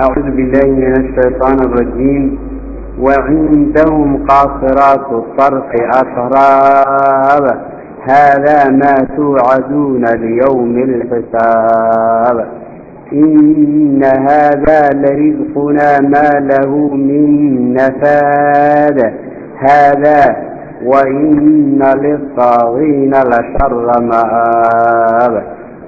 أعوذ بالله من الشيطان الرجيم. وعندهم قاصرات الطرف أتراب هذا ما توعدون ليوم الحساب. إن هذا لرزقنا ما له من نفاد. هذا وإن للطاغين لشر مآب.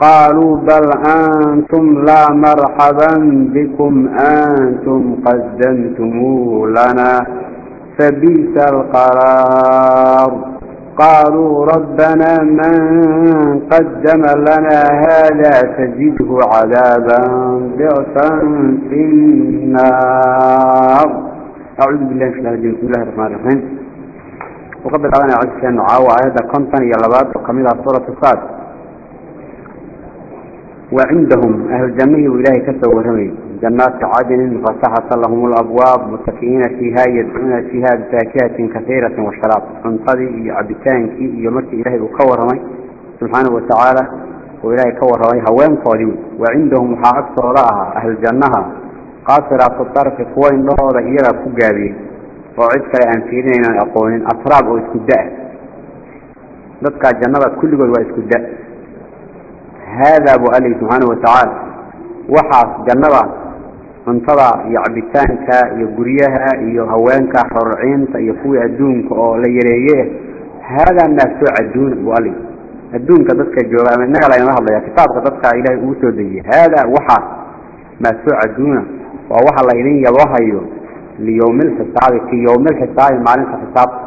قالوا بل أنتم لا مرحبا بكم أنتم قدمتموه لنا فبئس القرار. قالوا ربنا من قدم لنا هذا فزده عذابا ضعفا في النار. أعوذ بالله من الشيطان الرجيم. بسم الله الرحمن الرحيم. وقبل أن أعوذ كأن عاوى آيات كنتن يلبات وكملها سورة الصاد. وعندهم أهل الجنة وإلهي كسر ورمي جنات عدن فتحت لهم الأبواب متكئين فيها يدعون فيها بفاكهة كثيرة وشراب. انطدي عبتان كي يمك إلهي وكور رمي. سبحانه وتعالى وإلهي كور رمي. هوان قادمين وعندهم وحا أكثر رأها أهل الجنة. قاصرة الطرف كوين له رئيرا كقابي وعد كلا أنفيرين أقولين أطراب وإسكداء. ذاتك الجنة كل قد وإسكداء. haadaa buu alli subxaana watacaala waxaas jannadaas cuntada iyo cabitaanka iyo guryaha iyo haweenka rorciinta iyo kuwii adduunka oo la yareeye haadaa naas soo caduuna buu alli adduunka dadka jooga ama innaga laynala hadlaya kitaabka dadka ilaahay ugu soo dejiyey haadaa waxaas maasoocaduuna waa waxa laydin yabohayo liyowmi lxisaabi ki yowmi lxisaabi maalinta xisaabta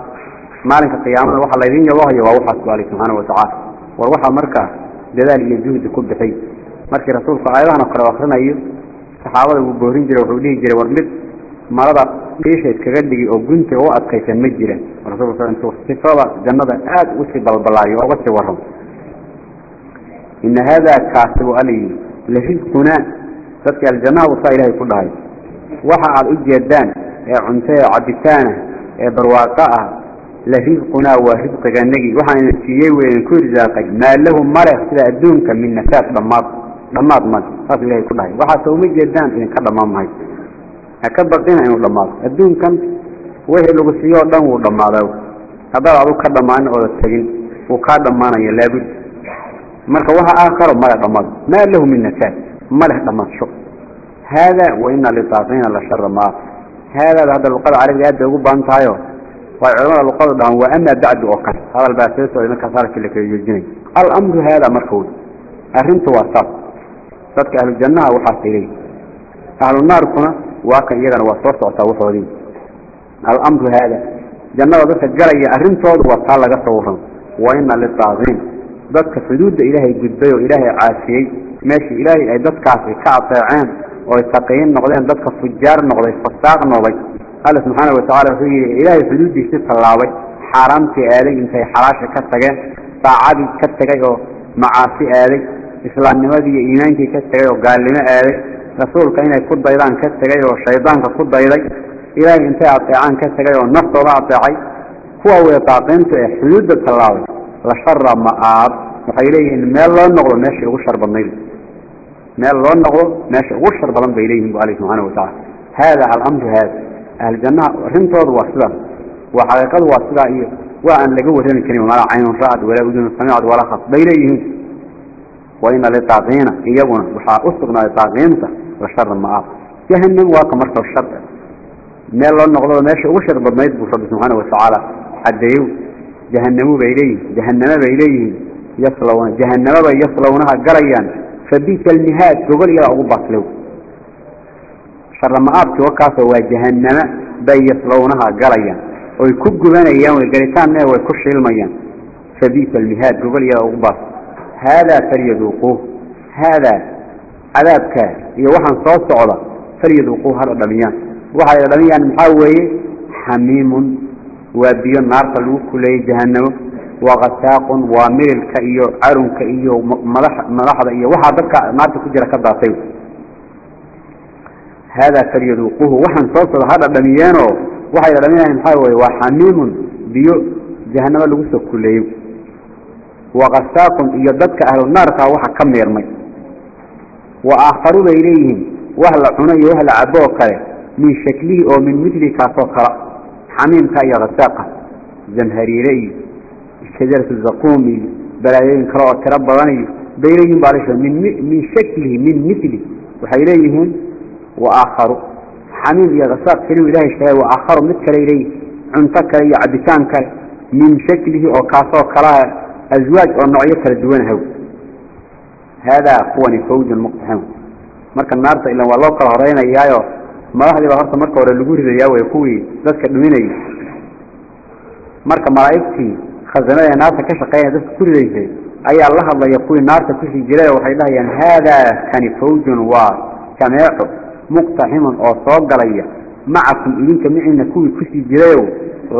maalinka qiyaamada waxa laydin yabohayo waa waxaas bu alli subxaana watacaala war waxaa markaa dadaal iyo juhdi ku bixay markii rasuulku aayadahan oo kale akrinayo saxaabada wuu boorin jiray wuxuu dhihi jiray war mid marada dhiisha iskaga dhigi oo gunta u adkaysan ma jira. Rasuulku intuu sifada jannada aada u sii balbalaayo oga sii warramo ina haadaa kaasibu ali larisqunaa dadka aljannaha usaa ilaahay ku dhahay. Waxa aada u jeedaan ee cunto ee cabitaana ee barwaaqo ah لكن لفيقنا ورزقك النجي وحن تيجي وينكر زاقج ما له مرح سلا دونك من نفاس لماض لماض ماض فضل الله كله وحاتو مجد دان إن كذا ما ماي هكبر دين عنو لماض دونك وهي لو سيار دان ولماض هذا عرو كذا ما عن عرض تجين. وكذا ما نيلابد مرح وها آخر مرح لماض ما له من نفاس مرح لماض شو. هذا وإن لطاعين الله شر ما. هذا هذا القدر عليك يا دوب بانتايو. وعلمنا لقد دعوا وأما بعد وقت. هذا البعثات وإنك صارك لك يجني الأمر هذا مرفوض أهنت وصف صدق أهل الجنة وحاصلين. أهل النار كنا واقع إيضا وصف وصف ودين الأمر هذا. جنة وضفة جرية أهنت وصف وصف وإن للطاغين. ذاتك سدود إلهي جبه وإلهي عاشي ماشي إلهي. أي ذاتك عاشي كعطي عام. ويساقين نغلين ذاتك فجار نغلين فساق نغلين قال سبحانه وتعالى في إلهي في الود يشتف اللعبي حرامتي آلي إنتي حراشة كتاكي فعادي كتاكي ومعاصي آلي. إسلام نمادي إيمانكي كتاكي وقال لما آلي. رسول كان يكون ضيضان كتاكي والشيطان كتاكي ضيضي إلهي إنتي عطيعان كتاكي والنفط وعطيعي هو هو في حدود التلاوي لشر مآب. وحيليه إن ما الله نغل ناشي غشر بالنيل. ما الله نغل ناشي غشر بالنبي إليه عليه سبحانه وتعالى. هذا على الأمر هذا. الجنة رنت وصلا وحقيقة وصلا إيه وأن لجوه ثاني كريم ولا عين رعد ولا أذن سمعت ولا خط. بيريه وإن لتعذينا إيهون وحا أصدقنا لتعذينك وشر المعاف يهن واقع مرتب الشر. ما الله نقول له ماشي وشر بما يدبو رب سبحانه وتعالى. حد يو جهنمو بيليه جهنم بيليه يصلون. جهنم بيصلونها قريا فبيت المهاد. تغلي أعوبك له sharama-aadkii wakaasoo waa jahanama bay yaslownaha galayaan. Oy ku gubanayaan way galitaanna way ku shiilmayaan fabiisa almihaad gogol iyaga ugu baas. Haadaa falyaduuquuh haadaa cadaabkaa iyo waxaan soo socda falyaduuquuh hala dhamiyaan. Waxay dhamiyaan maxaa weeye? Xamiimun. Waa biyo naarta lagu kuleeyey jahanamo waqataaqun waa mirilka iyo carunka iyo madaxda iyo waxaa dadka naarta ku jira ka daatay. هذا فليذوقه وحن صوصد هذا دميانه وحي دميانه محاوي وحميم بيو جهنم اللقصة كله وغساكم إيضادك أهل النار فهو حكم يرمي. وآخرون إليهم. وهل عني وهل عبوك من شكله أو من مثله كصوصر حميم كأي غساقة. زمهري لي الشجرة الزقوم. بلايين كراء كرب غني بيليهم بارشة. من, من شكله من مثله. وحي إليهم وآخر حميم يا غساق كله إله اشتهى وآخر مثل إليه عنتك يا عبتان كله من شكله أو كاسو كلاه أزواج أو نوعية كالدوان هو هذا قواني فوج المقتحم مركا النار إلا والله قال هرين إياه ما راح يبقى غرصة مركا ورا اللقور إياه ويقوي ذاتك الدميني مركا ملائكتي خزناء نارتا كشقية ذاتك كل ذي أي الله الله يقوي نارتا كشي جلاله وحيدها يعني هذا كان فوج وار كما يعطب dhuminayay marka malaa'igtii khasanada ee naarta ka shaqeynaya dadka ku ridaysay ayaa la hadlaya kuwii naarta kusii jiray waxay dhahayaan haadaa kani fawjun waa jameeco muqtaximun oo soo galaya macakum idinka miciina kuwii kusii jirayow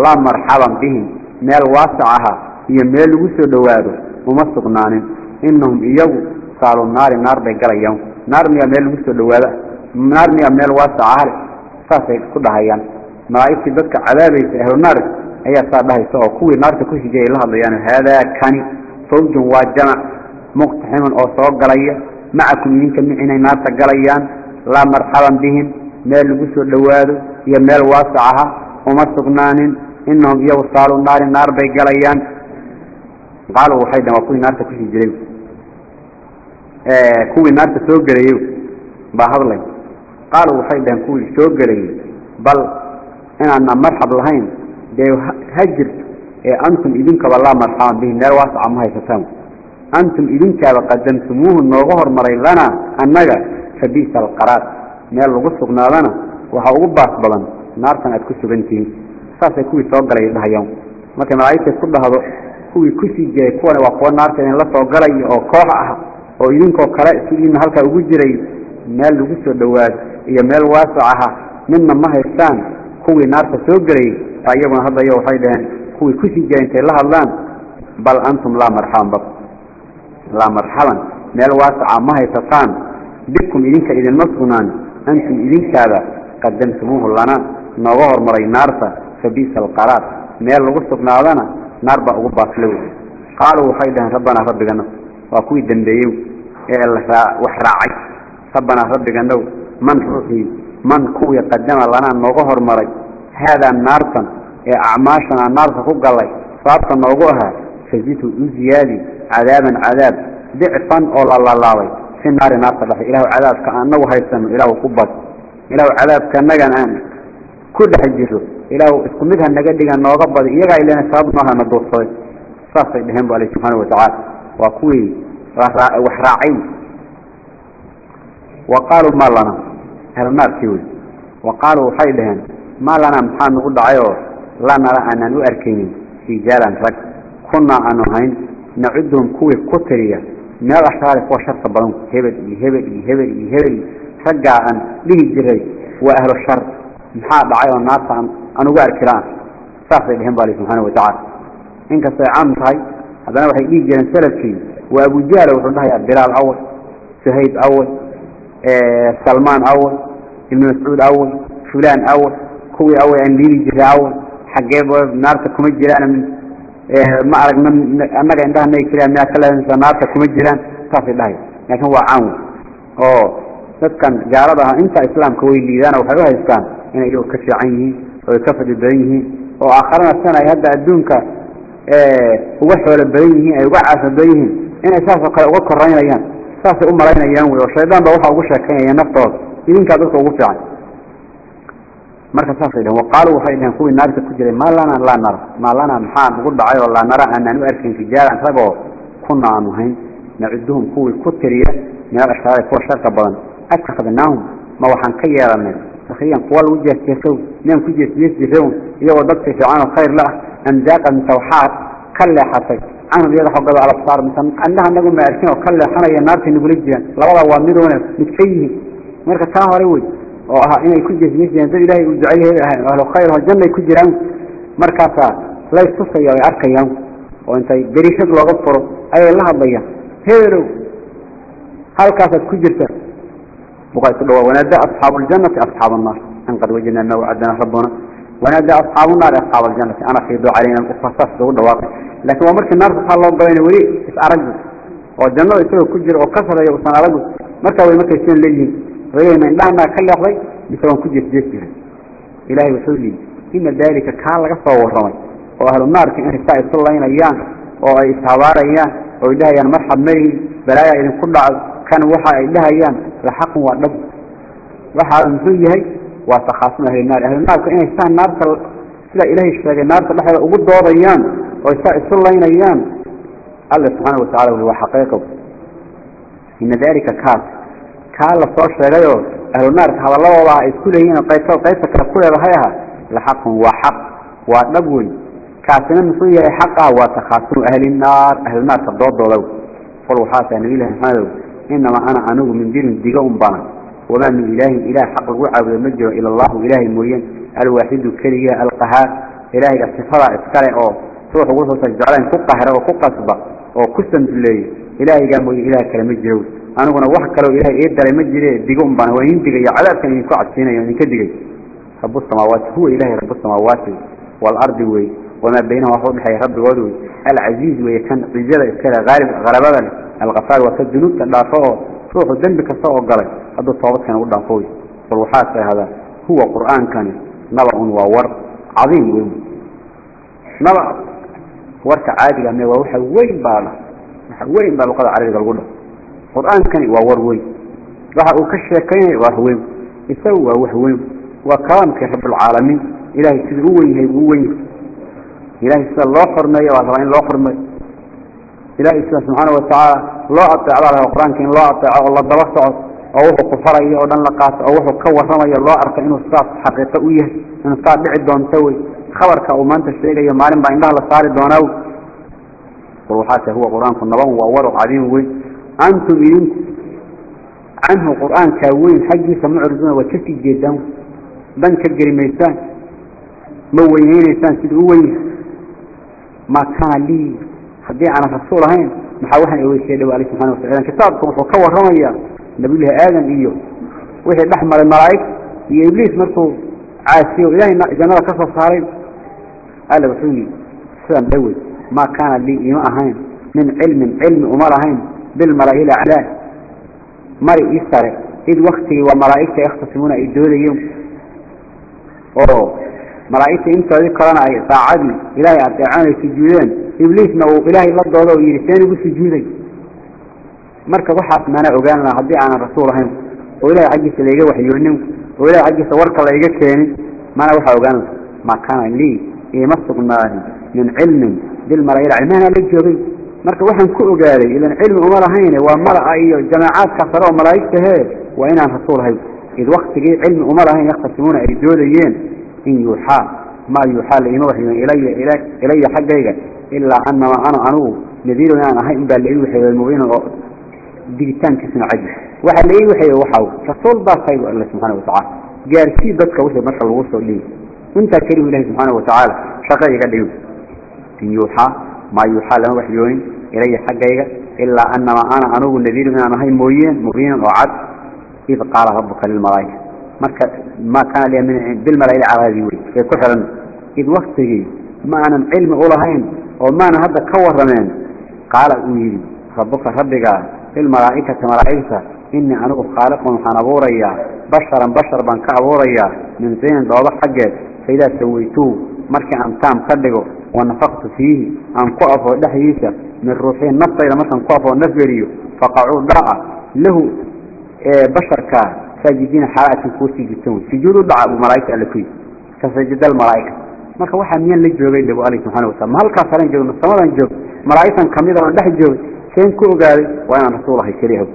laa marxaban bihim meel waasac aha iyo meel lagu soo dhowaado uma sugnaanin inahum iyagu saalu naari naar bay galayaan naar miyaa meel lagu soo dhowaada naar miyaa meel waasac ahale saasay laa marxaban bihim meel lagu soo dhowaado iyo meel waasacaha uma sugnaanin inahum iyagu saalu naari naar bay galayaan. Qaaluu waxay dhaheen waa kuwii naarta kushii jiray. Kuwii naarta soo gelayay baa hadlay. Qaaluu waxay dhaheen kuwii soo gelayay bal inaanna marxab lahayn dee ha jirto ee antum idinkaba laa marxaban bihim meel waasaca ma haysataan. Antum idinkaaba qadamtumuuhu nooga hormaray lanaa annaga fa bi'sa alqaraar. Meel lagu sugnaadana waxaa ugu baas badan naartan aad ku sugan tihiin saasay kuwii soo galay dhahayaan. Markay malaa'igta ku dhahdo kuwii ku sii jiray kuwana waa kuwa naarta idin la soo galaya oo koox ah oo idinkoo kale sidiina halkaa ugu jiray meel lagu soo dhowaado iyo meel waasac aha midna ma haystaan kuwii naarta soo gelayy baa iyaguna hadlayo waxay dhaheen kuwii ku sii jiray intay la hadlaan bal antum laa marxaban bab laa marxaban meel waasaca ma haysataan بكم إذنك إذا مصنان أنتم إذنك هذا قدمتموه لنا. نظهر مري نارسة. فبيس القرار. نير لغسط نارنا نار بأغبا فلو قالوا حيدا ربنا ربنا. وكوي دنبيو. إيه إلا سا وحراعي. ربنا ربنا من رفي من كوي قدم لنا. نظهر مري هذا نارسة إيه أعماشنا نارسة خب الله صابت نوغوها. فزيتوا زيادي عذابا عذاب. بعطا أول الله الله fi naari naarta dhexe ilaahu cadaabka anagu haysano ilaahu ku bad. Ilaahu cadaabka anagan aan ku dhex jiro ilaahu isku mid ha naga dhigan nooga badi. Iyagaa ilana sabab nooha na duursaday saasay dheheen bu alle subxaana watacaala waa kuwii wax raacay. Wa qaaluu maa lana? Ahlnaarkii wey wa qaaluu waxay dhaheen maa lanaa maxaa nagu dhacayoo? Laa nara aanaan u arkaynin rijaalan rag. Kunaa aanu hayn. Nacuduhum kuwii ku tiriya ميال أحسالي فوا شرط بلون هبل هبل هبل هبل. حقا عن ليه الجري وأهل الشر. محاب عيوان ناسا عن وقع الكلام صافي لهم بالي سبحانه وتعالى. إنك سيعام صحي هذا نوحي إيه جلن سلسين وأبو جالة وصلناها يا بلال أول سهيد أول آه، سلمان أول المسعود أول فلان أول كوي أول عن ليه الجري أول حقا بلون ناسا كوميد جلانا من ma aragna annaga indhahanay jiraan miyaa ka leedanaysa naarta kuma jiraan? Saasay dhahay. Laakiin waa caan oo dadkan gaalada ah inta islaamka way liidaana waxay u haystaan inay iyagu ka fiican yihiin oo ka fadli badan yihiin oo aakharana san ay hadda adduunka uga xoolo badan yihiin ay uga caasa badan yihiin inay saasoo kale uga koraynayaan saasay u malaynayaan wey oo shaydaan ba waxa ugu sheekaynaya naftooda. Idinkaa dadka ugu fiican marka saasay dheheen waqaaluu waxay dheheen kuwii naarta ku jiray maa lanaa laa nara maa lanaa maxaa nagu dhacay oo laa nara aanaan u arkayn rijaalan ragoo kuna aanu hayn nacuduhum kuwii ku tiriya meel ashraari kuwa sharka badan atakadnaahum ma waxaan ka yeelanay sakriyan kuwa lagu jeesjeesow miyaan ku jeesjeesjirown iyagoo dadka fiican oo khayr la ah amdaaqa mise waxaa ka leexatay canhum iyaga xoggada alabsaar mise annaha anagu ma arkin oo ka leexanaya naartay nagula jiraan labada waa midoona mid ka yihiin marka taa hore wey oo ahaa inay ku jeesjeesayaan dad ilaahay uu duceeyay ahlu khayr oo janna ku jiraan markaasa la istusaya ay arkayaan oo intay berishad looga furo ayay la hadlayaan heerow halkaasaad ku jirta buqaytu dhawa wanaada asxaabu aljannati asxaabu annaar an qad wajadna ma wacadana rabbuna ونادى أصحاب النار أصحاب الجنة أنا في دو علينا القصص دو دواقع لكن ومرك النار سبحان الله بين ولي أرجو والجنة يسوي كجر وكسر يوصل أرجو مرك وي مرك يسين ليه reeyayna indhahan baa ka leeqday mise waan ku jeesjeesjiray ilaahay wuxuu lihi ina daalika kaa laga soo warramay oo ahlu naarka inay saa isu laynayaan oo ay ishabaarayaan oo ay dhahayaan marxab mari balaayaa idinku dhacdo kan waxa ay dhahayaan la xaqun waa dhab waxaa muxuu yahay waa takhaasum ahlunaar ahlunaarku inay saa naarta sidaa ilaahay sheegay naarta dhexda ugu doodayaan oo saa isu laynayaan alla subxaana watacala waa xaqiiqo ina daalika kaas kaa la soo sheegayoo ahlunaar hadalladooda ay isku leeyihiin qaybta qaybta kale ku leedahay aha la xaqun waa xaq waa dhab wey kaasina muxuu yahay xaqa waa takhaasun ahlinaar ahlunaarka doodooda qol waxaasaa nabilahi maxamedow inamaa ana anigu min dirin diga un wamaa min ilaahin ilaah xaq lagu caabudo ma jiro ila allahu ilaahay mooye alwaaxidu keliga alqahaar. Ilaahay sifadaa iskale oo ruux ugu soo sajeclayn ku qahra oo ku qasba oo ku sanduleeya ilaahaygaa mooye ilaah kale ma jiro. أنا قلنا واحد كلو إله إيدا المجر ديقون بنا وين ديقى عذاب كان يكون عسينا يعني كديقى رب السماوات هو إله رب السماوات والأرض وي وما بينه وحوض حي رب الودوي العزيز ويكن رجال إسكالي غالب غلبا الغفار وكالجنوب تدافعه روح الذنب كساء وقلي هذا الطوابط كان قدام قوي فالوحات هذا هو قرآن كان نبع وور عظيم ويوم نبع ورك عادي لأنه وحا وين بالا وين بالا قد عريض القدر قرآن كان وور وين وحا أكشف كان وهوين يسوى وهوين وكلام كرب العالمين إلهي سيدروين هيبوين إلهي سيد الله فرمي وعلى الله فرمي إلهي سبحانه وتعالى لا أطيع على القرآن كان لا أطيع الله دبصعه أو هو كفرية أو دن لقاس أو هو كورمي الله أرك إنه صار حقيقة ويه إنه صار بعد دون سوي خبرك أو ما أنت الشيء يا معلم بين الله صار دونه وروحاته هو قرآن في النظام وورق عظيم وي أنتم إنت عنه قرآن كوين حقي سمع رزنا وتشكي جدا بنك الجريميسان موينين إنسان سيدوين. ما كان لي حدي أنا رسول هين. محاوحا إيوه الشيء عليه سبحانه وتعالى. كتابكم وكور رميا نبي الله آدم إيوه. وحي الأحمر الملائك هي إبليس مركو عاسي. وإلهي جنرى كسر صارين. قال وحوني سلام دوي. ما كان لي إيماء هين. من علم علم أمر bilmalaail aclaan mari i sare id waktigii waa malaaigta yakhtasimuuna ay doodayeen oo malaaigta intoodii kalena ay daacadii ilaahay adeecaan ay sujuudeen ibliisna uu ilaahay la doodo oo yidhi seen igu sujuuday marka waxaas maana ogaan laha haddii aanan rasuul ahayn oo ilahay xaggiisa laiga waxyoonin oo ilahay xaggiisa warka laiga keenin maana waxaa ogaan laha ma kana lii iima sugnaanin min cilmin bilmalaail maana la joogay العلمان للجوغي مركب وحن كو أقالي إذن علم أمر هين ومرأة أي جماعات كثروا ملائكة هي وإن عن الرسول هاي إذ وقت جي علم أمر هين يختصمون أي دوليين إن يوحى ما يوحى لإنه وحي إلي, إلي, إلي حقيقة إلا أنما أنا أنو نذير أنا هاي إنبال لإي وحي المبين ديجتان كسنا عجل وحي لإي وحي وحاو فصول با خير الله سبحانه وتعالى جارسي بدك وحي مرحل الوصول لي وانت كريم الله سبحانه وتعالى شقيقة ليو إن يوحى ما يوحى لما وحيوين إلي حقيقة إلا أنما أنا أنوه النذير من أنهي مبين مبين وعد كيف قال ربك للملايك ما, ما كان لي من بالملايك العراضي ولي كفرا إذ وقته ما أنا علم أولهين وما أنا هذا كور رمين قال أولي ربك ربك للملايكة ملايكة إني أنوه خالق ونحن أبوريا بشرا بشرا بانك أبوريا من زين دوضح حقيقة. faidaa sawaytuhu markii aan taam ka dhigo wanafaqtu fiihi aan ku afoo dhexdiisa min ruuxii naftayda markaan ku afoo nafgeliyo faqacuu dhaca lahu basharkaa saajidiina xaalaadkii kuu sujuudtan sujuudu dhaca buu malaaigta alle ku yii ka sajada almalaaika marka waxaa miyaan la joogay lebu alle subxana watala ma joogno samadan joog malaa'igtan ka mid aan dhex joogay seen ku ogaaday waa inaan rasuul ahay keliyahow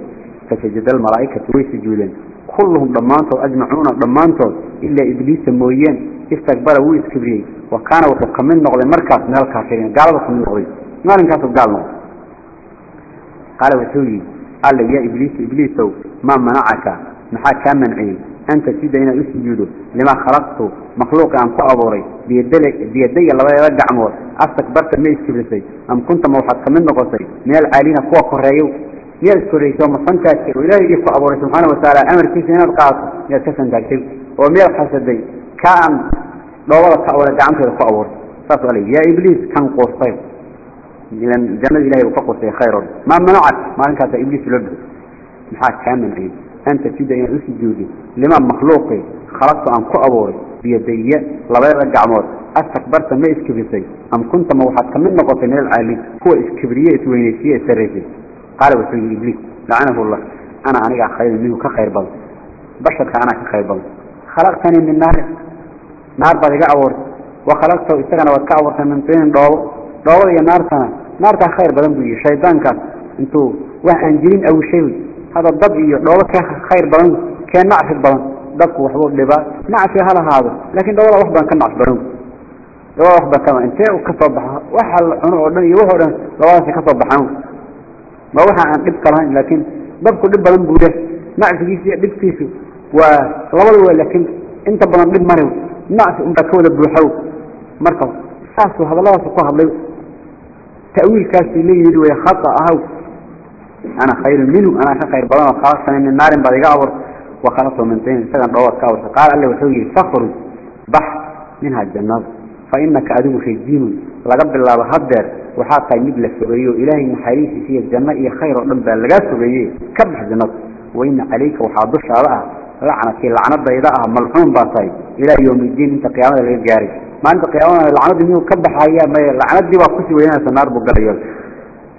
fasajada almalaa'ikatu way sujuudeen kulluhum dhammaantood ajmacuuna dhammaantood ilaa ibliisa mooyeen. استكبر ويسكبري وكان وحكم من نقضي مركز من الكافرين. قال وحكم من نقضي ما نكاسب قال قال وحولي قال يا إبليس إبليس ما منعك؟ maxaa kaa manciyey أنت تسيد إن أسجد. لما خلقت مخلوق عن كأبوري بيدي الله يرجع مور أستكبرت من إسكبرسي أم كنت موحد كمن نقصي؟ من العالين قوة كريو. من الكريسة مصنكات وإلهي يفع أبوري سبحانه وتعالى. أمر كيس هنا القاط يتسن ذاكتب ومن الحسدي كان دورة كأوري دعمت يفع أبوري فاسوا علي يا إبليس كان قوصي لأن جنة إلهي وقصي خير. ما منعك؟ ما أنك إبليس لبس. محاك كامل عيد؟ أنت تبدأ أن أسجودي لما مخلوقي خلقت أن كأبوري بيدي لبير الجعمور أستكبرت ما إسكبريسي أم كنت موحد؟ كمن نقطة من العالي هو إسكبرية وينيسية سريسي قال وسيد إبليس لعنه الله أنا أنا خير منه كخير بل. بشر أنا كخير بل. خلقتني من نار. نار بدي أور وخلقته استغنى وتكأور من طين دور دور يا نار سنة نار خير بدن بي شيطان كان انتو وحن جرين أو شيء هذا الضب دور خير بدن كان نعرف بدن ضبك وحبوب لبا. نعرف هذا هذا. لكن دور وحبا كان نعرف بدن دور وحبا كما انت وكصبح وحل عنو دن يوحو لواسي كصبحان ما وحا عن دب كلام لكن ضبك دب بدن بوده. نعرف جيسي دب كيسو. ولوضوا لكن انت بدن دب مريو. نعرف انت كولا بوحو مركب. ساسو هذا الله سبحانه وتعالى. تأويل كاسي لي يدوي خطأ أهو. أنا خير منه. أنا خير بدن خلاص من النار بدي أعور وخلصه من طين سجن رواد كاور قال الله وحوي فخر بح منها الجنة فإنك عدو في الدين. لقب الله بهدر. وحاطة يبلغ سبيه إلهي محريس في الجنة. خير رب لقى سبيه كبح الجنة وإن عليك وحاضش علىها لعنة لعنة بيضاء ملحون باطي إلى يوم الدين انت قيامة غير جاري ما انت قيامة لعنة دي كبح هيا ما لعنة دي وقسي وينا سنار بقرية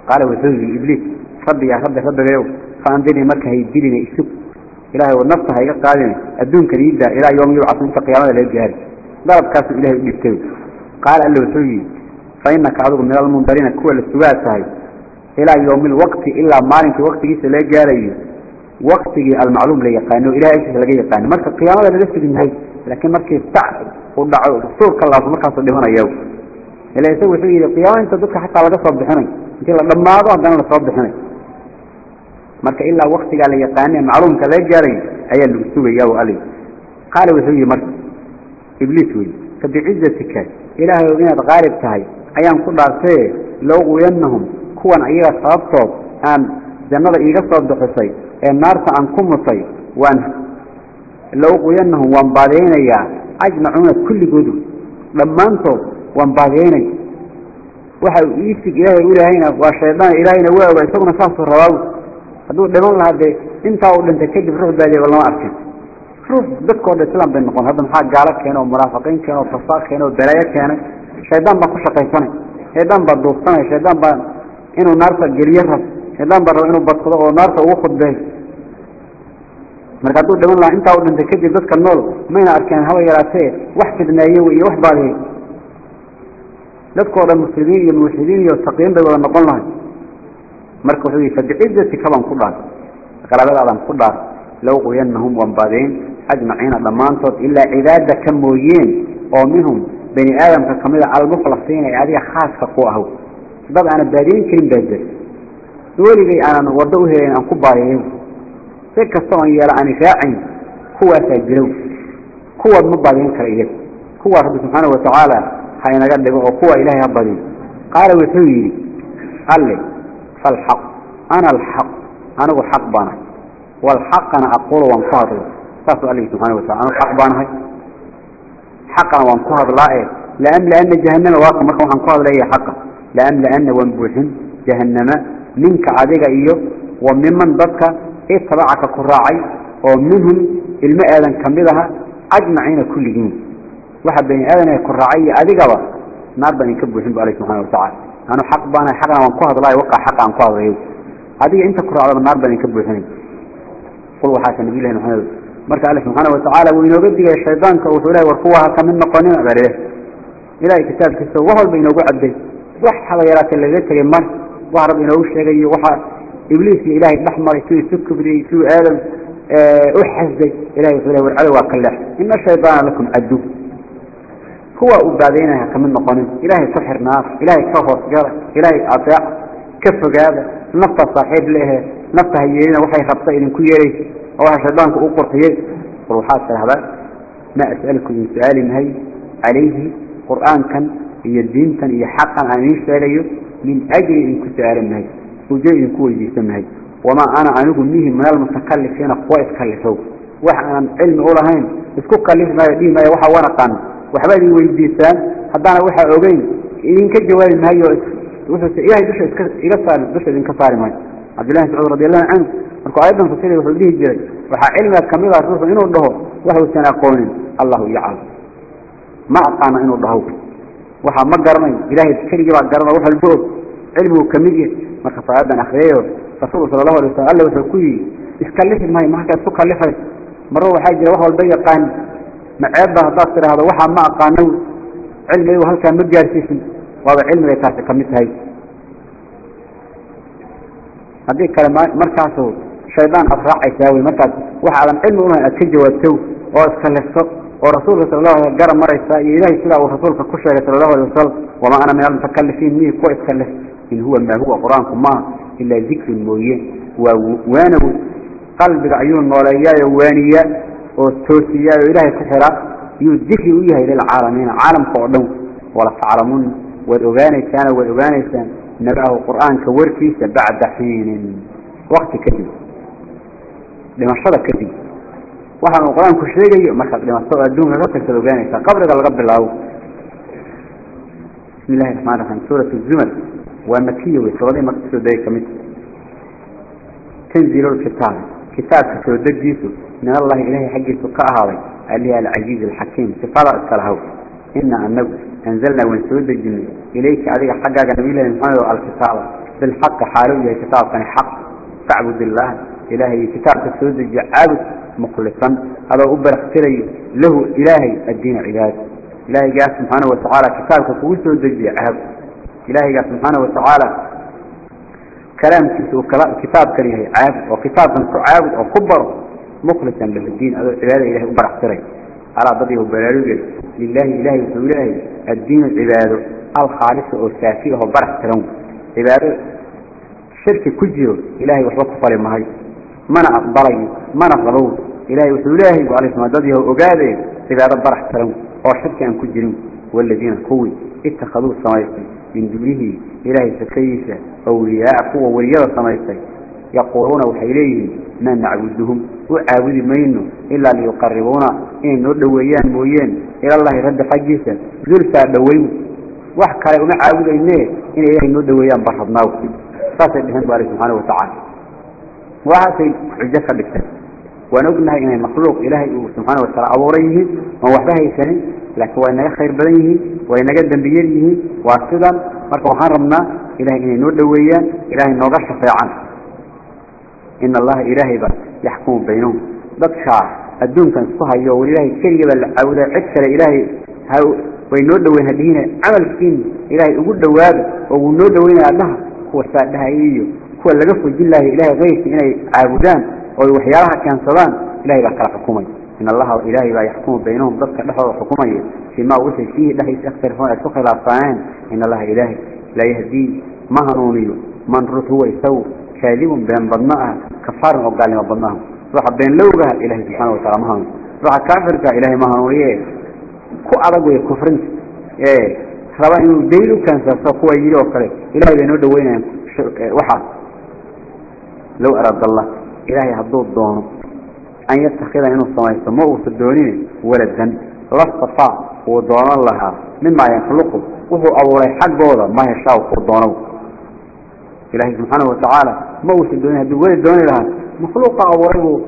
قال وحوي إبليس ربي يا ربي ربي غيره فأنزلني مكة هيديني إسوك إلهي والنفس هيقى قادني الدون كريدة إلى يوم يبعث انت قيامة غير جاري ضرب كاس إلهي يبتوي قال له وحوي فإنك عدو من المنذرين كوى السواد هاي إلى يوم الوقت إلا مالك وقت جيس لا جاري وقت المعلوم لي يقانه إلى إيش لقي يقانه. مركز قيامة من هاي. لكن مركز تعب ودعوا الصور كالله مركز صدقنا يوم. إلا يسوي فيه القيامة أنت دك حتى على قصب بحني أنت لما أضع دانا لصوب بحني مركز إلا وقت قال يقانه معلوم كلا جاري أي اللي بسوي يو علي. قال وسوي مركز. إبليس وي فبعزتك. إلهي وإناد غالب تهي. أيام كل عرفة لو ينهم كوان أيها صابتوب أن جنة إيغا صوب دحسي ee naarta aan ku mutay waan lauquyanahum waan baadiyaynayaa ajmacuuna kulligoodu dhammaantood waan baadiyaynaya waxa iigsig ilaahay u waa shaydaan ilaahayna waa oga isaguna saasuu rabaabu hadduu dhiman lahaa dee intaa uu dhintay kadib ruux baadiya lama arkin. Ruux dadkoo dhan islam bay noqon. Hadda maxaa gaalo keena oo munaafiqiin keena oo fasaaq keena oo balaayo keenay shaydaan baa ku shaqaysanay shaydaan baa duufsanay shaydaan baa inuu naarta geliyo rabo إلهم بره إنه بصره نار توقف به مركاتو دمن لا إنت أول إنك كذي بس كنول ما ينعركين هوا يراسه وحد نايوي وحباله لا تقول المسلمين المسلمين يستقيم بولا ما قلناه مركو هذي فدعيزة كلام كلان قرابة عالم كلان لو قينهم وانبادين أجمعين لما انتظر إلا عبادة كمويين ومنهم بني آدم كاملة على المخلصين عادية خاصة قوة هو سبب عن البادين كلم بادر weligay aanan waddo u helayn aan ku baadiyayo si kasta oon yeelo aan raacayn kuwaasaa jirow kuwaad ma baadiyin kara iyaga. Kuwaa rabbi subxaana watacaala ha inaga dhigo oo kuwa ilaahay ha badiyo qaala wuxuu yidhi alle falxaq. Ana alxaq. Anigu xaq baanahay walxaqana aqulu waan ku hadlo saasuu allihi subxana watacala anigu xaq baanahay xaqana waan ku hadlaa ee laamlaana jahannama waaka marka waxaan ku hadlaya xaqa. Laamlaana waan buuxin jahannama منك عادقة إيو وممن ضدك إيه اتبعك كراعي ومنهم الماء آذان كمدها أجمعين كل دين واحد بني آذان كراعي آذقة نار بني كبه الحمد عليه سبحانه وتعالى. أنا حق بانا حقا وانقهض الله يوقع حقا وانقهض رهيو هذه أنت كراع على النار بني كبه الحمد قلوا حاشا نبي الله نحن مرت عليه سبحانه وتعالى. وإن يبدي الشيطان كأسوله وارقوها كمن نقنين أبريه إلهي كتاب كسو وهو البين وقعد به وحد حضيرات اللي جدت وحا ربنا وشيغي وحا إبليس إلهي محمر يسوي سكب لي يسوي آدم آه، أحزي. إلهي فلاه والعلي وقلح إما الشيطان لكم أدو هو أبادينا كمن مقانين إلهي سحر ناف إلهي كفر جارة إلهي أطاع كف جارة نفط صاحب له نفط هيينا وحي خطئين كو يري وحا الشيطان كو أقر فيه وروحات هذا ما أسألكم من سؤال هاي عليه. قرآن كان هي الدين كان هي حقا عن إيش من أجل إن كنت أعلم هي وجاء إن هي وما أنا عنه منه من المتكلفين قوة كلفه وحنا علم أولهين اسكو كلف ما يدي ما يوحى وأنا قان وحبالي ويديسان هدانا وحى أوغين إن كجوال ما هي وحس إلهي دش إلى صار دش إن كصار ما عبد الله سعود رضي الله عنه markuu ayadan fasiri wuxuu dhihi jiray waxaa cilmiga kamid ah ruuxu inuu dhaho waxuusan aqoonin allahu yaclam ma aqaana inuu dhaho وحا ما قرمي إلهي تكري جبع قرمي وحا الجوب علمه كمية ما خطى أبنى أخيه فصول صلى الله عليه وسلم قال له سلكوي إسكالف المهي ما كانت تكالفه مروا حاجة وحا البيع قاني ما عبا هتاثر هذا وحا ما قانو علمي وحا كان مجال سيسن وحا علمي يتاثر كمية هاي هذه كلمات مركزه شيطان أفرح إساوي مركز وحا علم علمه ما أكيد جواتو وأسكالف صلى ورسول الله صلى الله عليه وسلم قال مرة إسرائي إلهي سلاء ورسولك كشرة صلى الله عليه وسلم وما أنا من المتكلفين مني كو إتكلف إن هو ما هو قرآن كما إلا ذكر مريه ووانه قلب عيون نوليا يوانيا والتوسيا وإلهي كثرة يدخي إيها إلى العالمين. عالم قعدهم ولا تعلمون. والأغاني كان والأغاني كان. نبعه قرآن كوركيسا بعد حين. وقت كذب. لما شرى كذب. Waxaan uu qur-aanku sheegayo markaad dhimato adduunka ka tagtad ogaanaysaa qabriga laga bilaabo bismi illahi raxmaan raxiim suurat zumar waa makiya wey suuradii marka kusoo degay kamid tanziil lkitaab kitaabka soo degiisu min allahi ilahay xaggiisu ka ahaaday alihi alcaziiz alxakiim sifadaa iskala haw ina anagu anzalnaa waan soo dejinay ilayka adiga xaggaaga nabilahi maxamed oo alkitaaba bilxaqi xaalo yahay kitaabkani xaq facbud illaah ilaahay kitaabka soo dejiya caabud مخلصا. أبا أبرا اختري له إلهي الدين عباد. إلهي قال سبحانه وتعالى كتابك فوسه الدجبي عهد. إلهي قال سبحانه وتعالى كلام كتاب كريه عهد وكتابك عهد وكبر مخلصا له الدين. إلهي إلهي أبرا اختري على ضده وبرالوغل لله إلهي وإلهي الدين العباد. الخالص والسافي وهو برا اختري عباد شرك كجر إلهي وحبك فالي مهي منع بلقي منع غضوب إلهي وسلاهي وعلى اسم الله أجاده سبع رب رحترم وعشرك أن كجرم والذين قوي اتخذوا الصمايسي من دونه إلهي سكيسة أولياء قوة وليد الصمايسي يقولون وحيليه ما نعبدهم وعابد منه إلا ليقربونا إن ندويان بويان إلى الله يرد حجيسا ذلسا دويه وحكا لهم عابد إنه إن إلهي ندويان بحضناه فاسد بهم بارك سبحانه وتعالى waxaasay xujo ka dhigteen waan ognahay inay makhluuq ilaahay uu subxaana wataala abuuran yihiin oon waxba haysanin laakiin waa inaga khayr badan yihiin waa inaga dembiyar yihiin waa sidan marka waxaan rabnaa ilahay inay noo dhoweeyaan ilahay nooga shafeecan in allaha ilaahayba yaxkumu baynahum dadkaa adduunkan isku hayo wal ilaahay keligaba la caabuda cid kale ilaahay way noo dhoweyn hadhiine camalkiin ilaahay ugu dhowaado oo wuu noo dhoweynaya adhaha kuwa saadhahaya iyo kuwa laga fojin lahay ilahay keyrka inay caabudaan oo waxyaalaha keensadaan ilahay baa kala xukumay. In allaha ilaahay baa yaxkumu baynahum dadka dhexdooda xukumaya fimaa wixii fiihi dhexdiisa ikhtilaafoon ay isku khilaafsaneen in allaha ilaahay laa yahdii ma hanuuniyo man rut huwa isagu kaadibun been badno ah kafaarin oo gaalnimo badno ah. Ruuxa been lowgaha ilahay subxaana wataala ma hanuun ruuxa kaafirka ilaahay ma hanuuniye. Ku adag wey kufrinta ee raba inuu daliil u keensato kuwa yidhi oo kale. Ilahay bay noo dhaweynayaan waxaas لو أراد الله. إلهي هدو الدون أن يتخذ إنه الصماية سموه في الدونين ولدا. لا استطاع ودون الله مما ينخلقه وهو أولي حق بوضا ما يشاو في الدونه إلهي سبحانه وتعالى. موه في الدونين هدو ولد دوني لها. مخلوق أوليه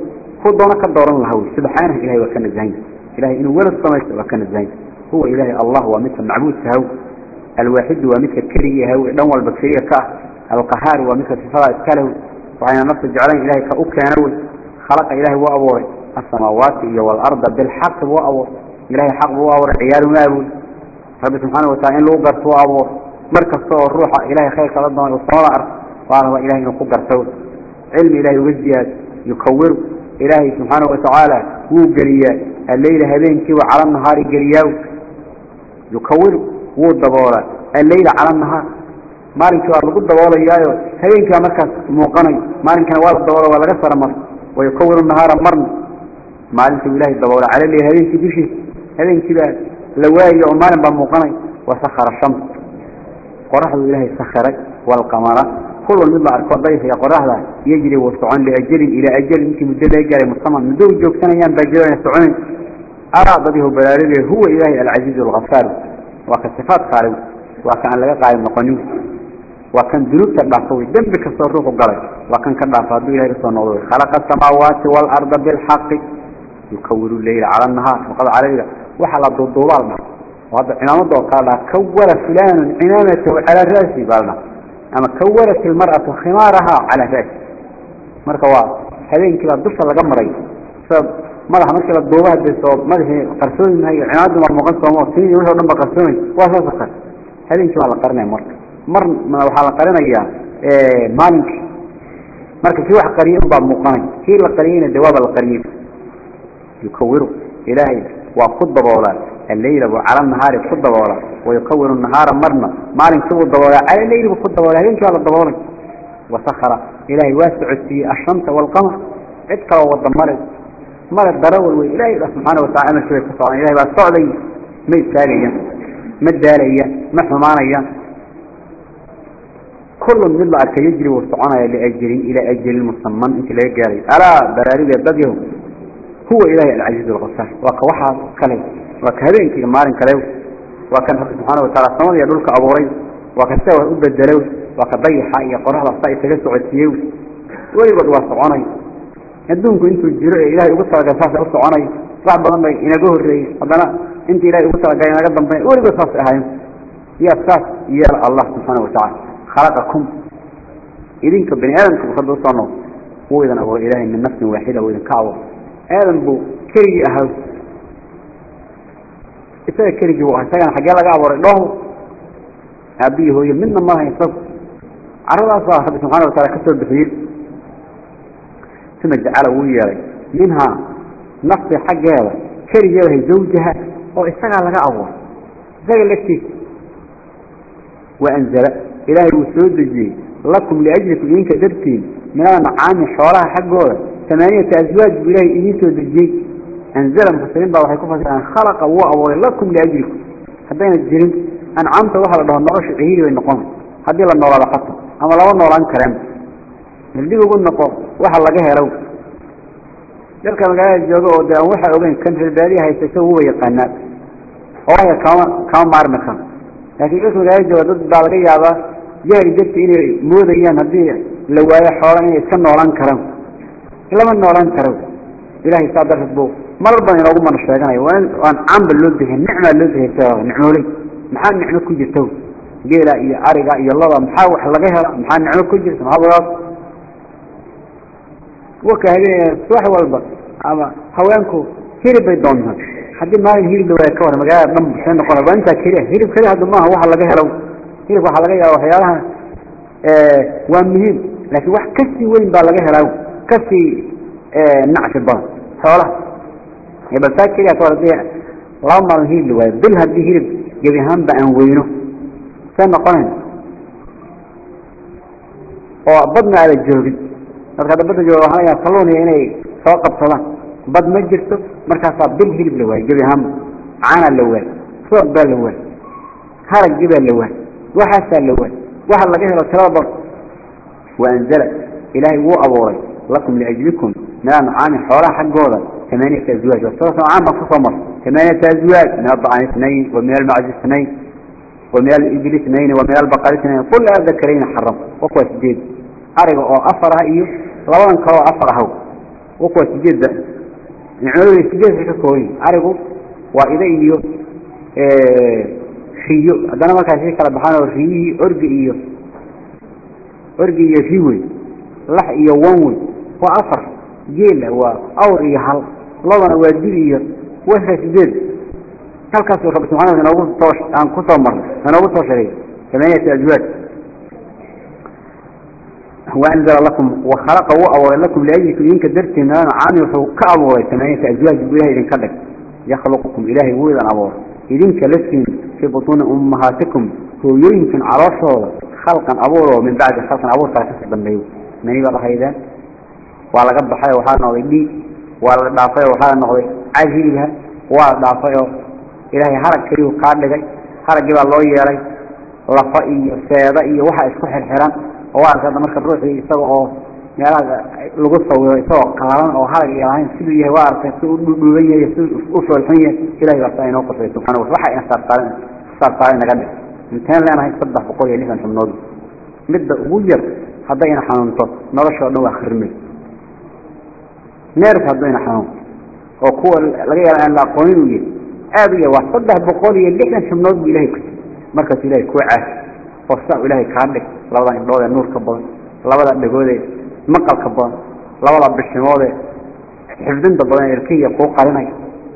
في الدونك الدورن له سبحانه إلهي وكان الزين. إلهي إنه ولد الصماية وكان الزين. هو إلهي الله ومثل معبود سهو. الواحد ومثل كريه. هو نوع البكسرية كه القهار ومثل صفات كله وحينا نفسه جعلان إلهي كأكيانوي خلق إلهي وأبوري السماوات إيا والأرض بالحق هو وأبوري إلهي حق هو وأبوري عيال مابوري فبس سبحانه وتعالى لو قرص وأبوري مركز صور روحة إلهي خيك ربما يصنع وعلى ما إلهي نقوم قرصوه علم إلهي وزياد يكور. إلهي سبحانه وتعالى هو قرية. الليلة هبينك وعلى النهار قرياوك يكور. هو الضبارة الليلة على النهار مالك والله قد ولا جاي هين كان مكان موقني مالك والله قد ولا ولا قصر مر ويكون النهار مر مالك الله قد ولا على اللي هين كبشي هين كذا لواي عمان بموقني وسخر الشمس قرح الله سخرك والقمر كل من الله القضية يا قرح يجري وسعان لأجل إلى أجل يمكن مدة أجل مستمر من دون جوك سنة يوم بجوان سعان أراد به بلاربه هو إلهي العزيز الغفار وكالصفات خارج وكأن لقى المقنون وكان ذنوبك بعفوي ذنبك صاروخ قرأ وكان كان بعفوي الله رسوله خلق السماوات والأرض بالحق يكور الليل على النهار وقضى عليها وحلى ضد ظلمة وهذا عنام الضوء قال كور فلان عنامته على رأسي بالنا أما كورت المرأة خمارها على رأسي مرة واضح هذه انك بضفة لقمري فمرها مرة الضوء هذه الصوت مرة قرسوني من هي عنادهم المغنصة وموصيني وشعر نمبر قرسوني وشعر سخر هذه انك بضفة لقرنة مرة مر من الحالة قرينا يا مانك مرك في واحد قريب بام مقان كير القرين الدواب القريب يكوره إلهي وخذ بولا الليل وعلى النهار خذ بولا ويكور النهار مرنا مالك خذ بولا على الليل وخذ بولا هين شو على الدوار وسخر إلهي واسع في الشمس والقمر عتق والضمار مر الدرور وإلهي سبحانه وتعالى شوية يتصور إلهي بس صعدي ميت ثانيا مد داليا محمانيا كل من الله أرك يجري وصعنا لأجل إلى أجل مسمى أنت لا يجري ألا براري بديه هو إله العزيز الغفار وكوحى كله وكهذين كي مارن كله وكان سبحانه وتعالى سماه يدلك أبوري وكسوه أبدلوا وكضيع حي قرح الصائف تجسع السيو ويقعد وصعنا يدونك أنتوا الجرء إلهي يقصر جساس وصعنا راح بضم إن جوه الرئيس هذا أنت إلهي يقصر جاينا قدام ويقعد صاص هاي يا صاص يا الله سبحانه وتعالى خلقكم. إذنك بني آدم صنو هو إذن أبو إلهي من نفس واحدة وإذن كعوة. آدم بو كري أهل. إذا كري جوا هسيان حقا لك أبو رئيه أبيه هو يمن الله يصف. عرض الله سبحانه وتعالى كسر بخير ثم جعله وياري منها نفس حقا كري جوا زوجها. وإستغى لك أبو زي التي. وأنزل إلهي وسود جي لكم لأجلكم إنك درتين من النعام حوالها حقوها ثمانية أزواج بإلهي إني سود جي أنزل مفسرين بقى وحيكون فسرين خلق الله أول لكم لأجلكم. حبين الجرين أنعمت وحل الله النرش عهيري والنقوم. هذه الله نورا لقطة. أما لو نورا كلام. نرديه يقول نقوم. وحل لقاها لو. يلقى مقايا الجوغة ودى وحل أبين كان في البادية هيتسوه يقنات وهي مارمخان laakiin dadka magaalada jooga dad baa laga yaabaa haddii la waayo xoola inay iska noolaan karaan lama noolaan karo ilahay saa darteed buu marar badan inoogu mana sheeganayo waan caamba loo bixin nicmaa loo bixin nicmooley maxaa nicmo ku jirta geela iyo ariga iyo lada maxaa wax laga hela maxaa nicmo ku jirta maxaa waka habeen subax walba ama haweenku hilib bay doontaan haddii maalin hilib la waayo ka war magaalada dhan see noqon waa intaa keliya hilib keliya hadda maaha waxa laga helo hilib waxaa laga yaaba waxyaalaha waa muhiim. Laakiin wax ka sii weyn baa laga helaa ka sii nacfi badan. Xoolaha. Bal taa keliya ka laba maalin hilib la waayo. Bil haddii hilib gebi ahaanba aan weyno. See noqonayn. Oo badna aada joogin. Marka hadda badda jooga waxaa laga kalluuniya inay soo qabsadaan. Bad ma jirto markaasaa bil hilib la waayey gebi ahaanba caana la waayey sood baa la waayey haraggi baa la waayey waayey waxa laga helo tirada badan waanzala ilaahay wuu abuuray lakum liajlikum min ancaami xoolaha xaggooda ثمانية أزواج والصلاة عامة فصمر ثمانية أزواج من الضعان اثنين. ومن المعز اثنين. ومن الإبل اثنين. ومن البقر اثنين. كل ذكرين حرم. وقوة سجيد أرغ أو أفرها إيه لوان كو أفرها وقوة سجيد نعملوا السجيد في كوين أرغ وإذا إيه. خيو هذا ما كان شيء كلا بحانه ريه أرغ إيه أرغ إيه فيوي لح إيه وانوي وأفر جيل وأور إيه حل لوان وادير سجيد halkaas rabbi subhanahu wa ta'ala ugu toosh aan ku soo marnay aan ugu soo sheegay ثمانية أزواج وأنزل لكم وخلق وأول لكم لأجلكم إنك درت إن أنا عامل كأبوري ثمانية أزواج بإله إذن كذلك. يخلقكم إلهي هو إذن أبور إذن كلسكم في بطون أمهاتكم هو يمكن صور خلقا أبور ومن بعد خلقا أبور فأسس الدنيو من يبقى هيدا وعلى قد حي وحالنا ويدي ولا دافع وحال نقضي عجيبها ولا دافع إلهي حرق كريو قاد لغي حرق جبال الله يري لفائي سيادائي وحا اسكح الحرام وعارك هذا مركب روحي يسوى yahay ilahay baa saa inoo qosay subxana wa waxa ina saarsaaren saarsaaren naga dhig inteen leenahay saddex boqol iyo lixdan xubnood midda ugu yar haddayna xanuunto noloshoo dhan waa khirmay neerka haddayna xanuun oo kuwa laga yaaba aan la aqoonin uu yahay aad u yar waa saddex boqol iyo lixdan xubnood buu ilahay ku siiyey markaasuu ilahay kuu caasi oo saa ilahay kaa dhig labada indhood ee nuurka badan labada dhagoodee maqalka badan labada bishimoode xifdinta badan ilkiya kuu qarinay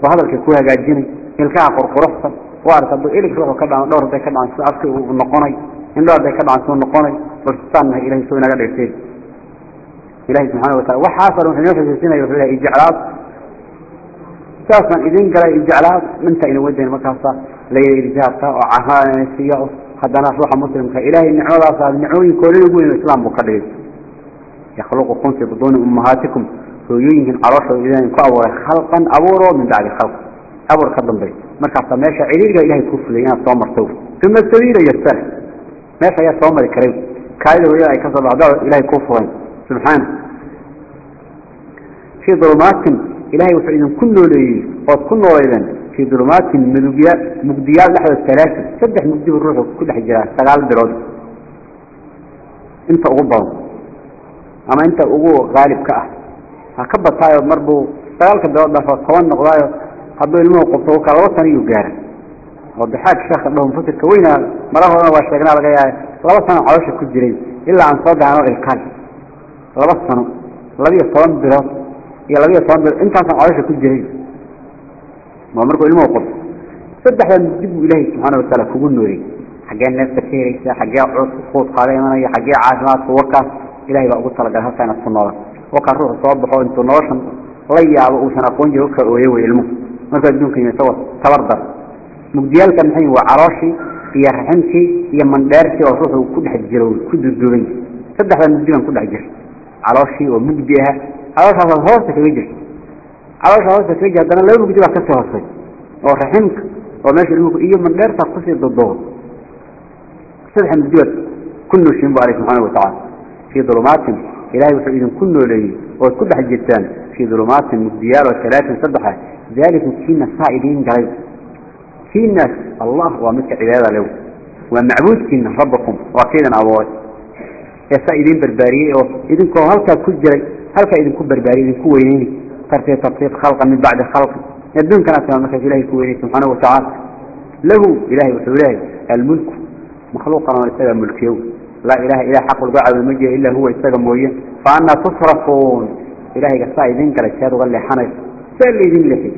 oo hadalka ku hagaajinay ilkaha qurquruxsan waa arka hadduu ilig ruuxu ka dhacan dhowr haday ka dhacan si afki uu noqonay indho haday ka dhacan suu noqonay balsaannahay ilahay suu inaga dhigtay. Ilahay subxaana watacala waxaasoo dhan wuxuu inoo xusuusinaya wuxuu ilahay ijeclaad saasaan idin galay ijeclaad inta ina wadayn markaasa layidhi irjaabka oo cahaanaysiya haddana ruuxa muslimka ilaahay nicmadaasaa nicmooyinkooda ugu weyn islaam buu ka dhigay yakhluqu kun fi buduuni ummahaatikum hooyooyinkin calooshooda ilaahay ku abuuray khalqan abuuro min bacdi khalq. Abuur ka dambeey markaasa meesha ciriiriga ilahay kuu fulay inaad soo marto. Uma sabiila yastar meesha ayaa soo mari karay. Kaadida weliba ay ka baxdo ilahay kuu furay. Subxaana. Fii dulumaatin ilahay wuxuu idinku nooleeyey ood ku nooleydeen. Fii dulumaatin mudugya mugdiyaal dhexdood talaasi saddex mugdibu ruuxu ku dhex jiraa sagaal bilood. Inta ugu badan. Ama inta ugu qaalibka ah ha ka bataayo marbuu sagaalka bilood dhaafo toban noqdaayo hadduu ilmuhu qubto ka laba sano iyuu gaara oo daxaag sheekha dhaho mufasirka weyna malahoodana waa sheegnaa laga yahay laba sano caloosha ku jiray ilaa aan soo gaano ilkaan laba sano labiyo toban bilood iyo labiyo toban bilood intaasaan caloosha ku jiray waa markuu ilmuhu qubto saddexdan dib buu ilaahay subxaana watacaala kugu nooriyey xaggee neefta ka helaysa xaggee quud qaada imanaya xaggee caafimaadka warkaas إلهي بقى قلت لك هفانا الصنارة. وقال روح الصواب بحوة الصنارة ليا وقوشنا قونج وكا ويهو يلمو مثلا دون كلمة سوى تبردر. مجديالك المحيني هو عراشي في رحمتي هي من دارتي وصوحه كد حد جلول كد الدولين تبدح لأن مجدينا كد عجل عراشي ومجديها عراشي هو هو تتوجه عراشي هو تتوجه دانا لو مجدوها كسو هصي ورحمك وماشي لهم إيه من دارتها قصي الضوء سبحان مجدوها كل شيء مبارك سبحانه وتعالى. في ظلمات إلهي وحيد كل لي وكل حجتان في ظلمات مجديار وثلاث سبحة ذلك كينا صائدين قريب كينا الله ومسك عبادة له. ومعبود كينا ربكم وكينا يا صائدين بربارية إذن كو هلكا كجري هلكا إذن كو بربارية إذن كو وينيني ترتيب تطبيق خلقا من بعد خلق. يدون كان أسمى مكة إلهي كو ويني سبحانه وتعالى. له إلهي وحوله الملك. مخلوقا ويسأل الملك يوم. لا إله إله حق القعب المجيه إلا هو يستقم ويه فأنا تصرفون. إلهي قصا إذن قال الشهد وقال لي حنف سأل إذن لحي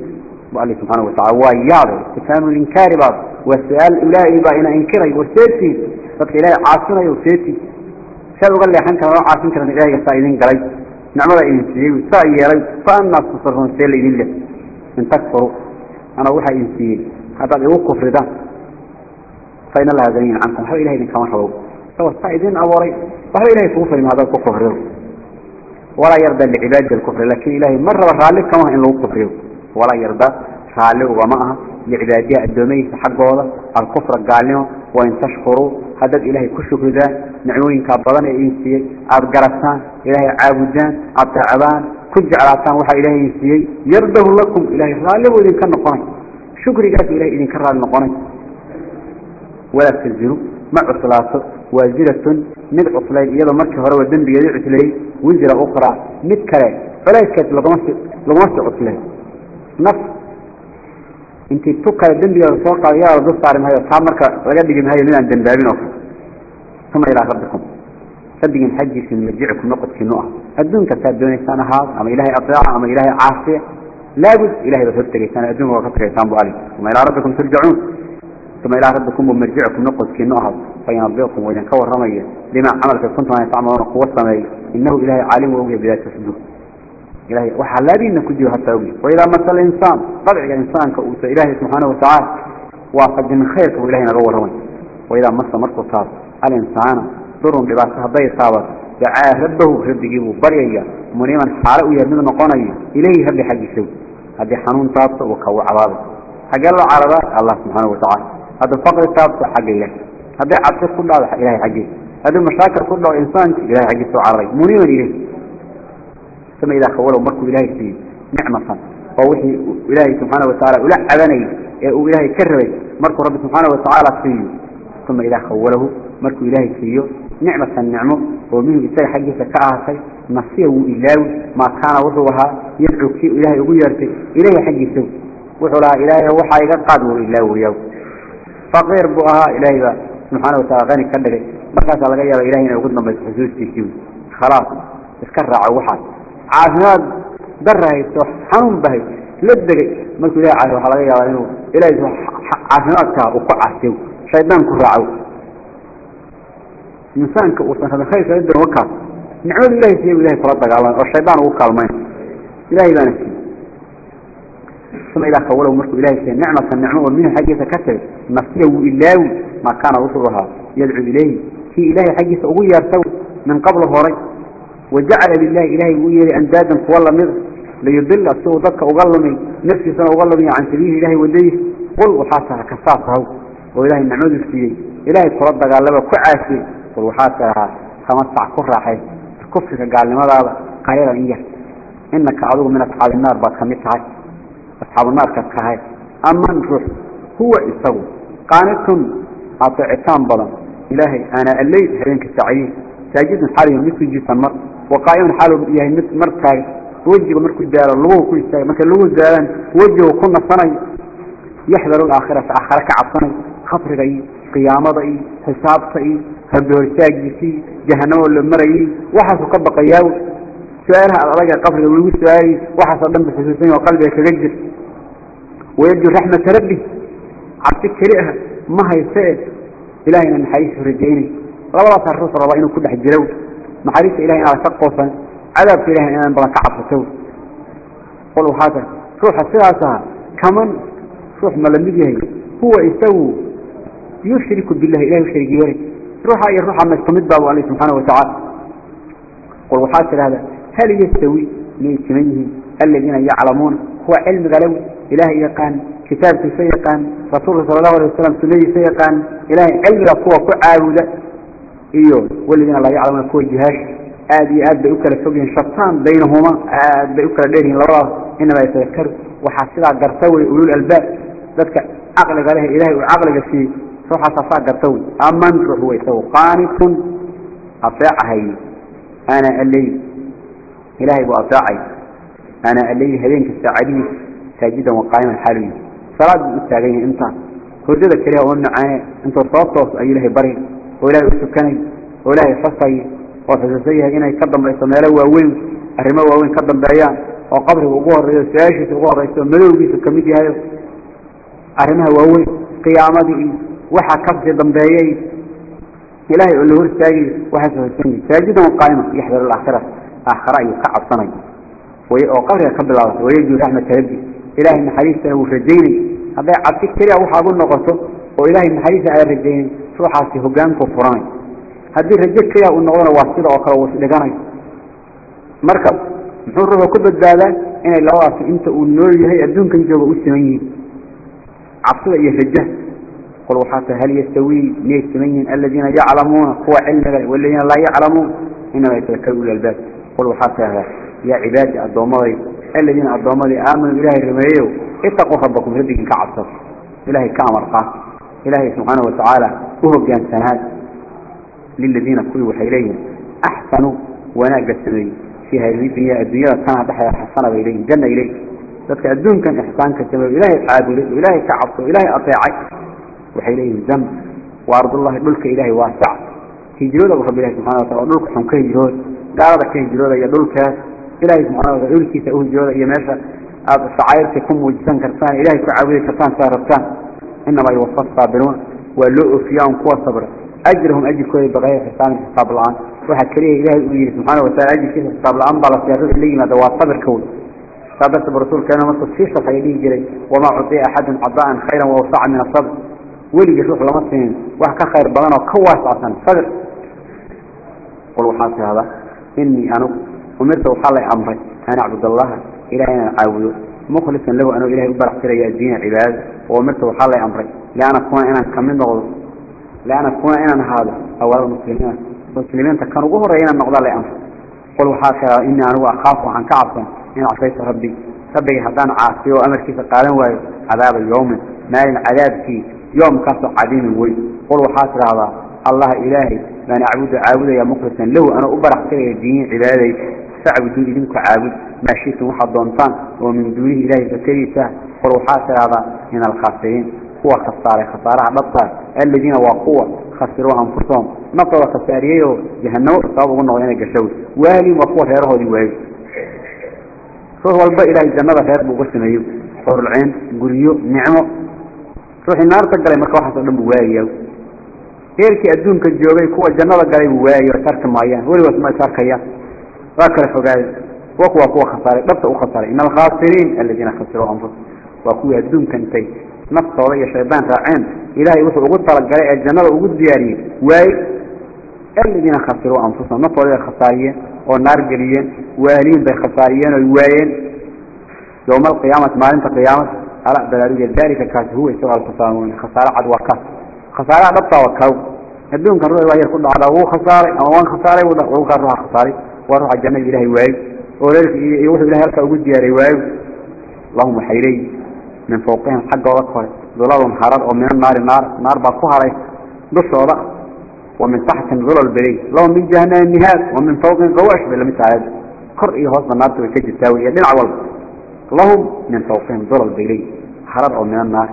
وقال سبحانه وتعالى. وياض استفهام الإنكار بعض والسؤال إلهي بأينا إنكري. وسيتي فقال إلهي عاصنا وسيتي سأل وقال لي حنك عاصن كان إلهي قصا إذن قال نعمل إذن سيئي سائي فأنا تصرفون. سأل إذن لحي إن تكفروا. أنا وحا إذن هذا يوقف رضا. فإن الله غني عنكم حو إلهي إذن كما حبوب فإذن أوري. وهو إلهي كفر ما هذا الكفر ولا يرضى لعباد الكفر. لكن إلهي مرة غالب كما إن له كفر ولا يرضى غالب ومعها لعبادية الدومي حقه الكفر قالوا وإن تشكروا. هذا إلهي كشكر ذا. نعوين كابضان إنسي. أبقرسان إلهي عابدان. أبتعبان. كجعلاتان وحا إلهي إنسي. يرضه لكم. إلهي غالب وإذن كان نقوني. شكري قال إلهي إذن كان نقوني. ولا تزنوا ma cuslaato waasiratun mid cuslayn iyadoo markii horeba dembigeedu cusleeyey wisra ukhraa mid kale colayskeed laguma si laguma si cusleen naf intii tu kale dembigeeda soo qaada iyadaa la dul saari mahayo taa marka laga dhigi mahayo midaan dembaabin oo kale. Uma ilaa rabbikum. Rabbigiin xaggiisa marjiciku noqodkiinu ah. Adduunka saa doonaysaan ahaad ama ilaahay aeeca ama ilaahay caasiya laabud ilahay baad hortegaysaan adduunka waa ka tagaysaan bu ali uma ilaa rabbikum turjacuun ثم إلى ربكم ومرجعكم نقص في نقط فينبئكم وإذا كور رمي لما عمل كنتم يتعملون قوة سمي إنه إلهي عالم وهو بذات تسدوه إلهي وحلابي إنك كجيه حتى يومي وإذا مثل الإنسان طبع الإنسان كأوت إلهي سبحانه وتعالى وقد من خيرك وإلهي نغور رمي. وإذا مس مرق صار الإنسان ضر لباسه ضي صابت. دعاه ربه ربي جيبه بريا. منيما حارق يرمي نقوني إليه ربي حق يسوي هذه حنون تابط وكو عباد حق الله عرضه الله سبحانه وتعالى. هذا الفقر حق الله. هذا عبد كله إلهي حقه هذا المشاكل كله إنسان إلهي حقه سوى عرضي منيما إليه. ثم إذا خوله مركو إلهي فيه نعمة ووحي إلهي سبحانه وتعالى ولا عبني وإلهي كربي مركو رب سبحانه وتعالى فيه. ثم إذا خوله مركو إلهي فيه. نعمة النعمة. ومنه إساء حقه كأهسي نصيه إلهي. ما كان وضوها. يدعو كي إلهي ويرتي إلهي حقه سوء. وحلا إلهي وحا يقادوا إلهي ويو فغير بؤها إلهي سبحانه وتعالى غني كدري مركز على غير إلهي نقول لما يتحزوز تيسيو خلاص اسكرع وحا عافماد درها يستوح حنون بهي لدقي مركو إلهي عافماد وحا لغا يابا إنه إلهي عافمادك وقعسيو شيطان كراعو إنسانك وصنها خير سيدنا وكا نعود إلهي سيب إلهي فرطك الله والشيطان وكالمين إلهي لا نفسي ثم إذا خوله مركو إلهي سيب نعمة النعمة ومنه حقيقة كتب نفسيه إلاوي ما كان وصلها يدعو إليه. في إلهي حقيقة أغير سوي من قبل هوري. وجعل لله إلهي ويري أندادا فوالله مذ ليضل السوء ضدك أغلمي. نفسي سنة أغلمي عن سبيل إلهي وديه. قل وحاسها كساسه. وإلهي النعمود فيه إلهي فرد قال لبا كعاسي. قل وحاسها خمسة كفر حي. الكفر قال لماذا قليلا إياه. إنك عدو من أصحاب النار بكمتها أصحاب النار كتكهي أما نروح هو إسوه قانت أطعتان بضا إلهي أنا الليل هرينك السعيد ساجد حاله مثل جيسا مر. وقائم حاله إياه مثل مركاي وجهه مركو الدار اللغو كل شيء. مكان اللغو الداران وجهه كنا صني يحذر الآخرة آخرة كعب خطر غي قيامة غي حساب صي هدور ساجسي جهنم اللي مرأي. وحسو قبق سؤالها على رجع قبر ولو سؤالي. وحسو دم بحسوسين وقلبي يتجدر ويبدو رحمة ربي. عبد الكريئة ما هي السائل إلهينا نحريس رجعيني. رب الله صلى الله عليه كل حد جلو. نحريس إلهينا على شق وفا عذاب إلهينا أن بلا كعب فتو قلوا هذا. روح السلاسها كمان روح ملمده هو إستو يشرك بالله. إله يشرك يوري. روح أي روح أما استمد بابو عليه سبحانه وتعالى. قلوا هذا. هل يستوي؟ من اجتمينه الذين يعلمون. هو علم غلوي إلهي يقان كتاب سيقان رسول صلى الله عليه وسلم سليه سيقان إلهي علم قوة قعاله ده إيوه والذين الله يعلم قوة جهاش آدي آد بأكل فوقهم شطان بينهما آد بأكل بينهم الله إنما يتذكر وحاسدها قرطوي أولو الألباب. ذاتك أغلق عليه إلهي وأغلق فيه صحة صفاء قرطوي. أمن رحوه توقانك أطاعهي أنا الليل إلهي بأطاعي أنا الليل هلينك السعديس ساجدا وقائما حاليا. صلاد مستعجين انت هردد كريه وأنا عاني أنت وصوتوص اي الهي بري. ولاي السكاني ولاي فصي وفزازيها هنا يقدم رئيسا ميلو ووين الرمو ووين قدم بريان وقبره وقوة الرئيس سياشي. تقوه رئيسا ملو بيس الكميدي هايو الرمو ووين قيامة دي وحا كبز دمبايي إلهي قل لهور ساجد وحاسة السنة ساجدا وقائما. يحضر الآخرة. أخرى يقع الصنج وقبره يقبل الله. ويجو رحمة تربي إله حديثه في الدين. هذا عبد كريه وحاقون نقصه وإله حديثه على الدين. شو فروحه هو هجان كفران. هذه رجل كريه ونقضنا واسطة أخرى لقنا مركب. نحره كل الدالة. إن الله أعطي أنت والنور يهي أدون كنت جوابه أسمين عبدك يهجه قل وحاسة هل يستوي مئة ثمين الذين يعلمون؟ هو علم والذين لا يعلمون. إنما يتذكروا للباب قل وحاسة يا عبادي الضمائي الذين عبدوما لآمنوا إلهي رميه اتقوا ربكم ربك كعبتك إلهي كامر كامرقا إلهي سبحانه وتعالى وهو جان سنهات للذين كلوا حيليهم أحسنوا وناك بسمي فيها الدنيا الدنيا كان عبد حيال حسنة إليهم جنة إليك لك أدوهم كان إحسان كالتمر إلهي تعابوا لك إلهي كعبتك إلهي أطيعك وحيليهم الزم وأرض الله ملك إلهي واسع. كي لك رب الله سبحانه وتعالى ونلك حمكين جهود دارك هجلوا يا دولك إلهي سبحانه وتعالى ملكي سأوه هجرود يا ماشا الشعائر تكون وجسان كرسان إلهي كعبد كرسان سارتان إنما يوفى الصابرون ولؤوا فيهم قوة صبر. أجرهم أجر كوي بغير حساب حساب الآن واحد كريه إلهي أمير سبحانه وتعالى أجر كيف الآن بلا سياسة اللي ما دوا صبر كوي. صابت برسول كان مصر فيش خيريه جري. وما عطي أحد عطاء خيرا ووسع من الصبر. ولي يشوف لمصرين واحد خير بغانا وكواس عصان صبر. قل وحاسي هذا. إني أنا أمرت وحالي أمري. أنا عبد الله. إلهي أنا أعوذ. مخلصا له أنه إلهي أبرح سريع الدين العباد. وأمرت وحالي أمري. لأن أكون أنا كمين نغض لأن أكون أنا هذا. أولا المسلمين. المسلمين كانوا قهر أين النقضاء لأمر قل وحاسي إني أنا أخاف عن كعبا إن عصيت ربي. ربي هدان عاصي وأمر كيف قالوا واي عذاب اليوم. ما العذاب في يوم كسر عديم وي. قل وحاسي هذا. الله إلهي. ما نعبد عابد يا مخلصا له. أنا أبرح سريع الدين عبادي. فاعبدوا إذنك عابد ما شئتم واحد دونتان ومن دونه إلهي فكريسة فروحات هذا من الخاسرين هو خسارة خسارة نطة الذين وقوة خسروا أنفسهم نطة خساريه جهنم قلنا وين قشوا والي وقوة هيره دي والي روح والبا إلهي الجنة خير بقسم أيوب حور العين قريو نعمة روح النار تقلي مركا واحد صدام بوايو هيركي أدونك الجوغي كوة الجنة قلي بوايو ترك مايان ولي ذكر فقال وقوة قوة خسارة. نفس خسارة إن الخاسرين الذين خسروا أنفسهم. وقوة الدون كنتي نفس وضعي شيطان راعين إلهي وحو أقول طلق قرية الجنة وأقول دياري. واي؟ الذين خسروا أنفسهم. نفس وضعي خساريين والنار قليين وأهلين بي خساريين ويوايين يوم القيامة ما انت قيامة. على بلارية ذلك كاس هو يسوى الخسارون خسارة عد وكاس خسارة نبطة وكاو. الدون كان رؤي وهي على هو خساري أو وان خساري وهو كان روح وروح الجنة إلهي واي ولذلك يوحي إلهي هلك أقول دياري واي اللهم حيري. من فوقهم حق وقفه ظلال حرار ومن النار النار. نار باقوها عليه بصورة ومن تحت ظلال بري. لهم من جهنم النهاد ومن فوقهم غواش بلا مثل كر إيه هوصنا النار تويكج التاوية دين عوال لهم من فوقهم ظلال بري. حرار ومن النار.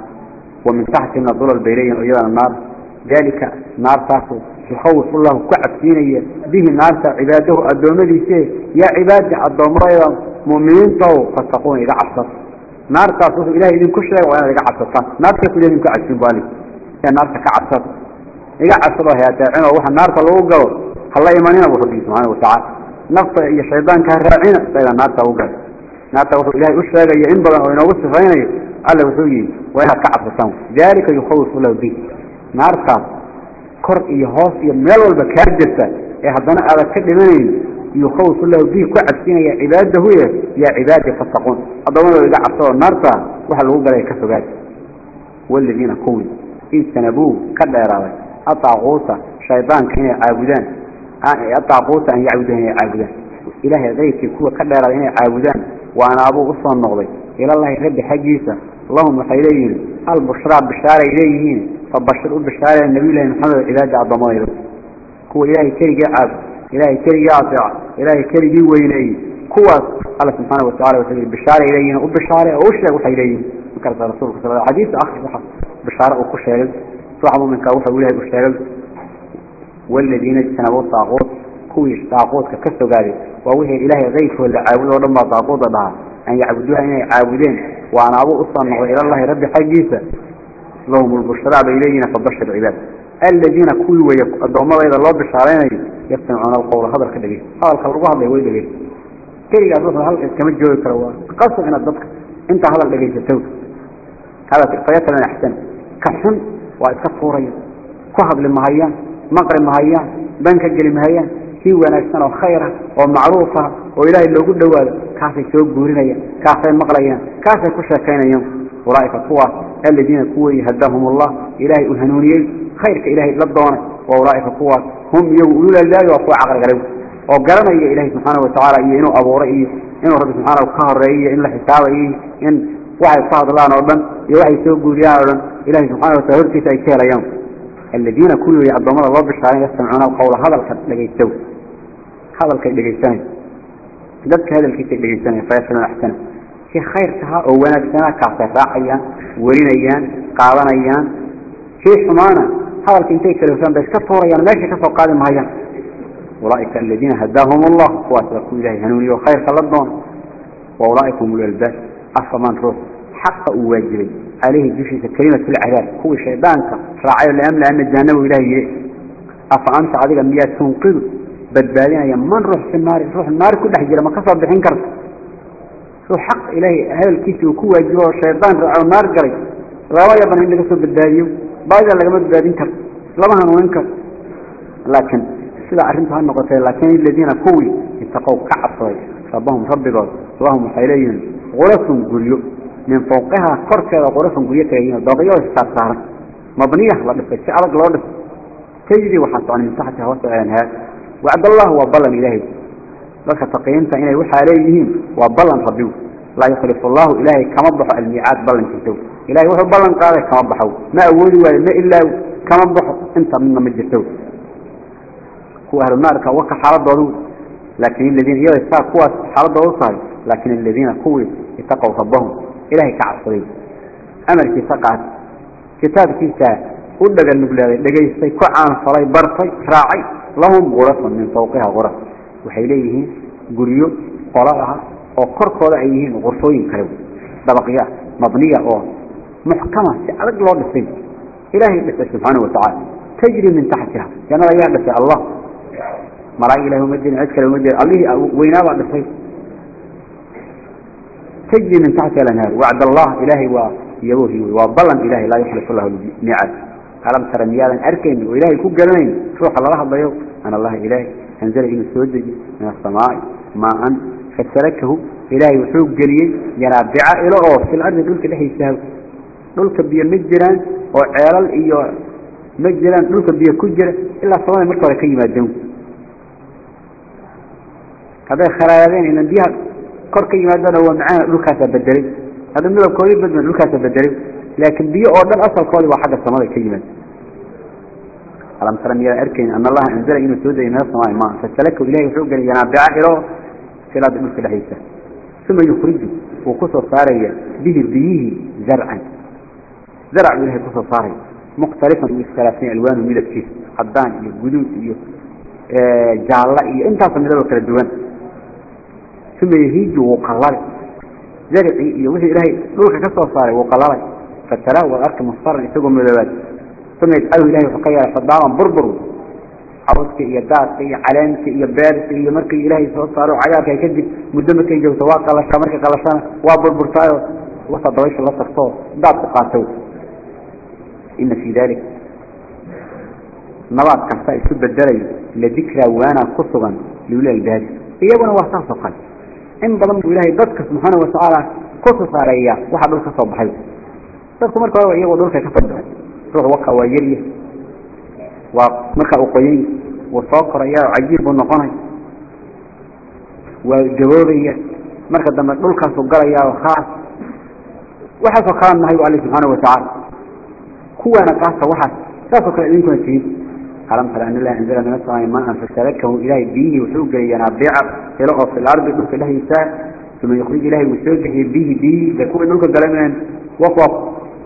ومن تحتهم ظلال بري. وإذا النار. ذلك نار تاسو yukhawifullahu ku cabsiinaya bihi naarta cibaadahu addoommadiise yaa cibaadi addoommayda muminiintaw fattaquuna iga cabsata naartaas wuxuu ilahay idinku sheega waa inaad iga cabsataan. Naartaasu ilahi idinku cabsin baali. Ee naarta ka cabsada iga cabsadoo ha adeecinoo waxa naarta lagu galo hala imanina buu rabbi subxaana watacaala nafta iyo shaydaanka ha raacina isaga naarta u gala naarta wuxuu ilahay u sheegayo in badan oo inoogu sifaynayo alla wuxuu yihi waa inaad ka kor iyo hoos iyo meel walba kaa jirta ee haddana aada ka dhimanayn yukhawif lahu bihi ku cabsinaya cibaadahu yaa cibaadi fattaqun addoomada iga cabsado naarta waxa lagu galay ka fogaad. Waladiina kuwi ijtanabuu ka dheeraaday. Ataaquuta shaydaanka inay caabudaan. Ataaquuta an yacbudaan inay caabudaan. Ilaahay kayrkii kuwa ka dheeraaday inay caabudaan waana abuu u soo noqday. Ilallahi rabbi xaggiisa lahum waxay leeyihiin albushraa bishaaray leeyihiin فبشر بشارة النبي الله محمد عباد عظمائه هو إلهي كريجي عاب إلهي كريجي عطع إلهي كريجي ويني. كوا الله سبحانه وتعالى وتعالى بشارة إلينا وبشارة أوشلا وحي إليه وكرت رسولك صلى الله عليه وسلم حديث أخي صحة. بشارة وكشارة صحبه من كوفة وإلهي بشارة والذين اجتنبوا الطاغوت كويش طاغوت ككسو قالي ووهي إلهي غيث ولا عابد ولما طاغوت بها. أن يعبدوها أن يعبدين. وأنا أبو أصلا إلى الله ربي حقيسة لهم البشرى بإلينا فبشر العباد. الذين كل ويقدموا إذا الله بشارين يستمعون القول هذا الكلام هذا القول هذا يقول لي كي يقول هل كم الجو كروا قصوا من الضبط أنت هذا اللي جيتوا هذا فيات لنا أحسن. كحن وإسكفوريا كهب للمهيان مقر المهيان بنك الجل المهيان كي ونكسنا وخيرة ومعروفة. وإلهي اللي قد دوال. كافي سوق بورينيا. كافي مقريا. كافي كشا كينا يوم أولئك قوة الذين كوي هداهم الله. إلهي الهنوني خيرك إلهي للدونة وأولئك قوة هم يقولون الله وقوة عقل غريب وقرنا إيه إلهي سبحانه وتعالى إيه إنه أبو رأيه إنه رب سبحانه وقهر رأيه إنه حساب إيه إن واحد صاد الله نوردن يوحي سوق قوليان إلهي سبحانه وتعالى في تأكير يوم الذين كلوا يعظمون الله بالشعرين يستمعون القول هذا لقي التو هذا الكي لقي الثاني ذلك هذا في خير تها أو ونكسنا كعصفاعيا ورينيان قاضنيان في حمانا هذا الكنتي كالوسان بس كفوريان ماشي قادم هيا. أولئك الذين هداهم الله. واسرقوا إلهي هنوني وخير كالدون وأولئك هم الألباس أفضل روح حق أواجبي عليه جيشة كلمة في العذاب. هو شيطانك راعي الأمل أن الجانب إلهي. أفأنت عديك مياه تنقذ. بدبالين يمن روح في النار. روح النار كل حجر ما كسر بحين كرس روح حق إلهي هذا الكيس وكوة جوا الشيطان رعوا النار قري رواية بن إنك سوى بالداديو بعد لقد بدادين كرس لما هنوين كرس لكن sida arrinta noqotay laakiin alladina kuwi ittaqow ka cabsaday rabbahum rabbigood lahum waxay leeyihiin qurafun guryo min fawqiha korkeeda qurafun guryo kale yihiin dabaqyo saar saaran mabniya la dhisay si adag loo dhisay tajri waxaa socon min dadka taqiinta inay waxaa leeyihiin waa ballan rabbigu laa yukhlifu allahu ilaahay kama baxo almiicaad ballankiisa ilaahay wuxuu ballan qaaday kama baxo. Ma awoodi waayo ma ilaa kama baxo inta midna ma jirto. Kuwa ahlu naarka waka xaaladoodu laakiin aladiina iyada saa kuwaas xaaladoodu tahay laakiin aladiina kuwii itaqow rabbahum ilaahay ka cabsaday. Amarkiisa qaat kitaabkiisa u dhagal nuglaaday dhegaystay ku caanfalay bartay raacay lahum gurafun min fawqiha guraf ah korkooda ay yihiin qurfooyin kale dabaqya mabniya oo muxkama si adag loo dhisay ilaahay dhisay subxaanahu watacaala tajri min taxtiha jannada ayaa dhisay allah malaa'ig ilahi uma jirin cid kale uma jirin allihii weynaabaa dhisay tajri min taxtiha alanhaar wacd allah ilaahay waa iyagohi waa ballan ilahay laa yukhlifu lahu miicaad alam tara miyaadan arkayn oo ilaahay ku garanayn ruuxa lala hadlayo أنزل إنه سودج من السماء ماء فسلكه إلهي وحوق قليل ينابع إلى غوف في الأرض دولك ده يسهو دولك بيه مجران وعيال إياه مجران دولك بيه كجر إلا صواني مركوة كيما الدم هذا خرابين إن بيها كور كيما الدم هو معاه لكاسة بدري هذا ملو كوري بدل لكاسة بدري لكن بيه أوردن أصل قولي واحدة السماء كيما الدم على ترمي إلى أركين أن الله أنزل إنه سودة من السماء ماء فاستلكوا إليه حقا ينابع إله فلا دمس لحيثة ثم يخرج وقصة صارية به بيه زرعا زرع منها قصة صارية مختلفا من الثلاثين ألوان من الكيس حدان إيه قدود إيه جعلاء إيه انتصى من ذلك الدوان ثم يهيج وقلال زرع إيه وحي إلهي روح قصة صارية وقلال فالتلاوى أركم الصارن إستقوا من الواد ثم يتقلوا إلهي فقية صدام بربرو عوزك يا داتك إيا علامك إيا بابك إيا مرك إلهي فصاروا عياك يا كدب مدنك إيا جوتواك الله شامرك الله شامرك وابربر طايا وصد ضويش الله تختار داتك قاتل إن في ذلك. نبات كحفاء السبب الدري لذكرى وأنا خصغا لولا البهاد إيا وأنا وصاصة قال إن ظلم إلهي داتك سبحانه وتعالى خصصا ريا وحد الخصوب حيو. تركوا مركوا إيا ودورك كفدوا روح وكا واجري ومكا اقيني وصاقر إيه عجيب ونقني وجبوري مركا دمت نلقى سجر إيه وخاص وحاس وقام نهي وقال لي سبحانه وتعالى. كوة نقاصة وحاس سافك لأنكم السيد قرمت لأن الله أنزل من السماء ما أنفشتركه إلهي ديني وسوق جريان أبيع في لغف الأرض وفي الله يساء ثم يخرج إلهي وسوق جريان به. دي لكوة نلقى الظلمان وقف.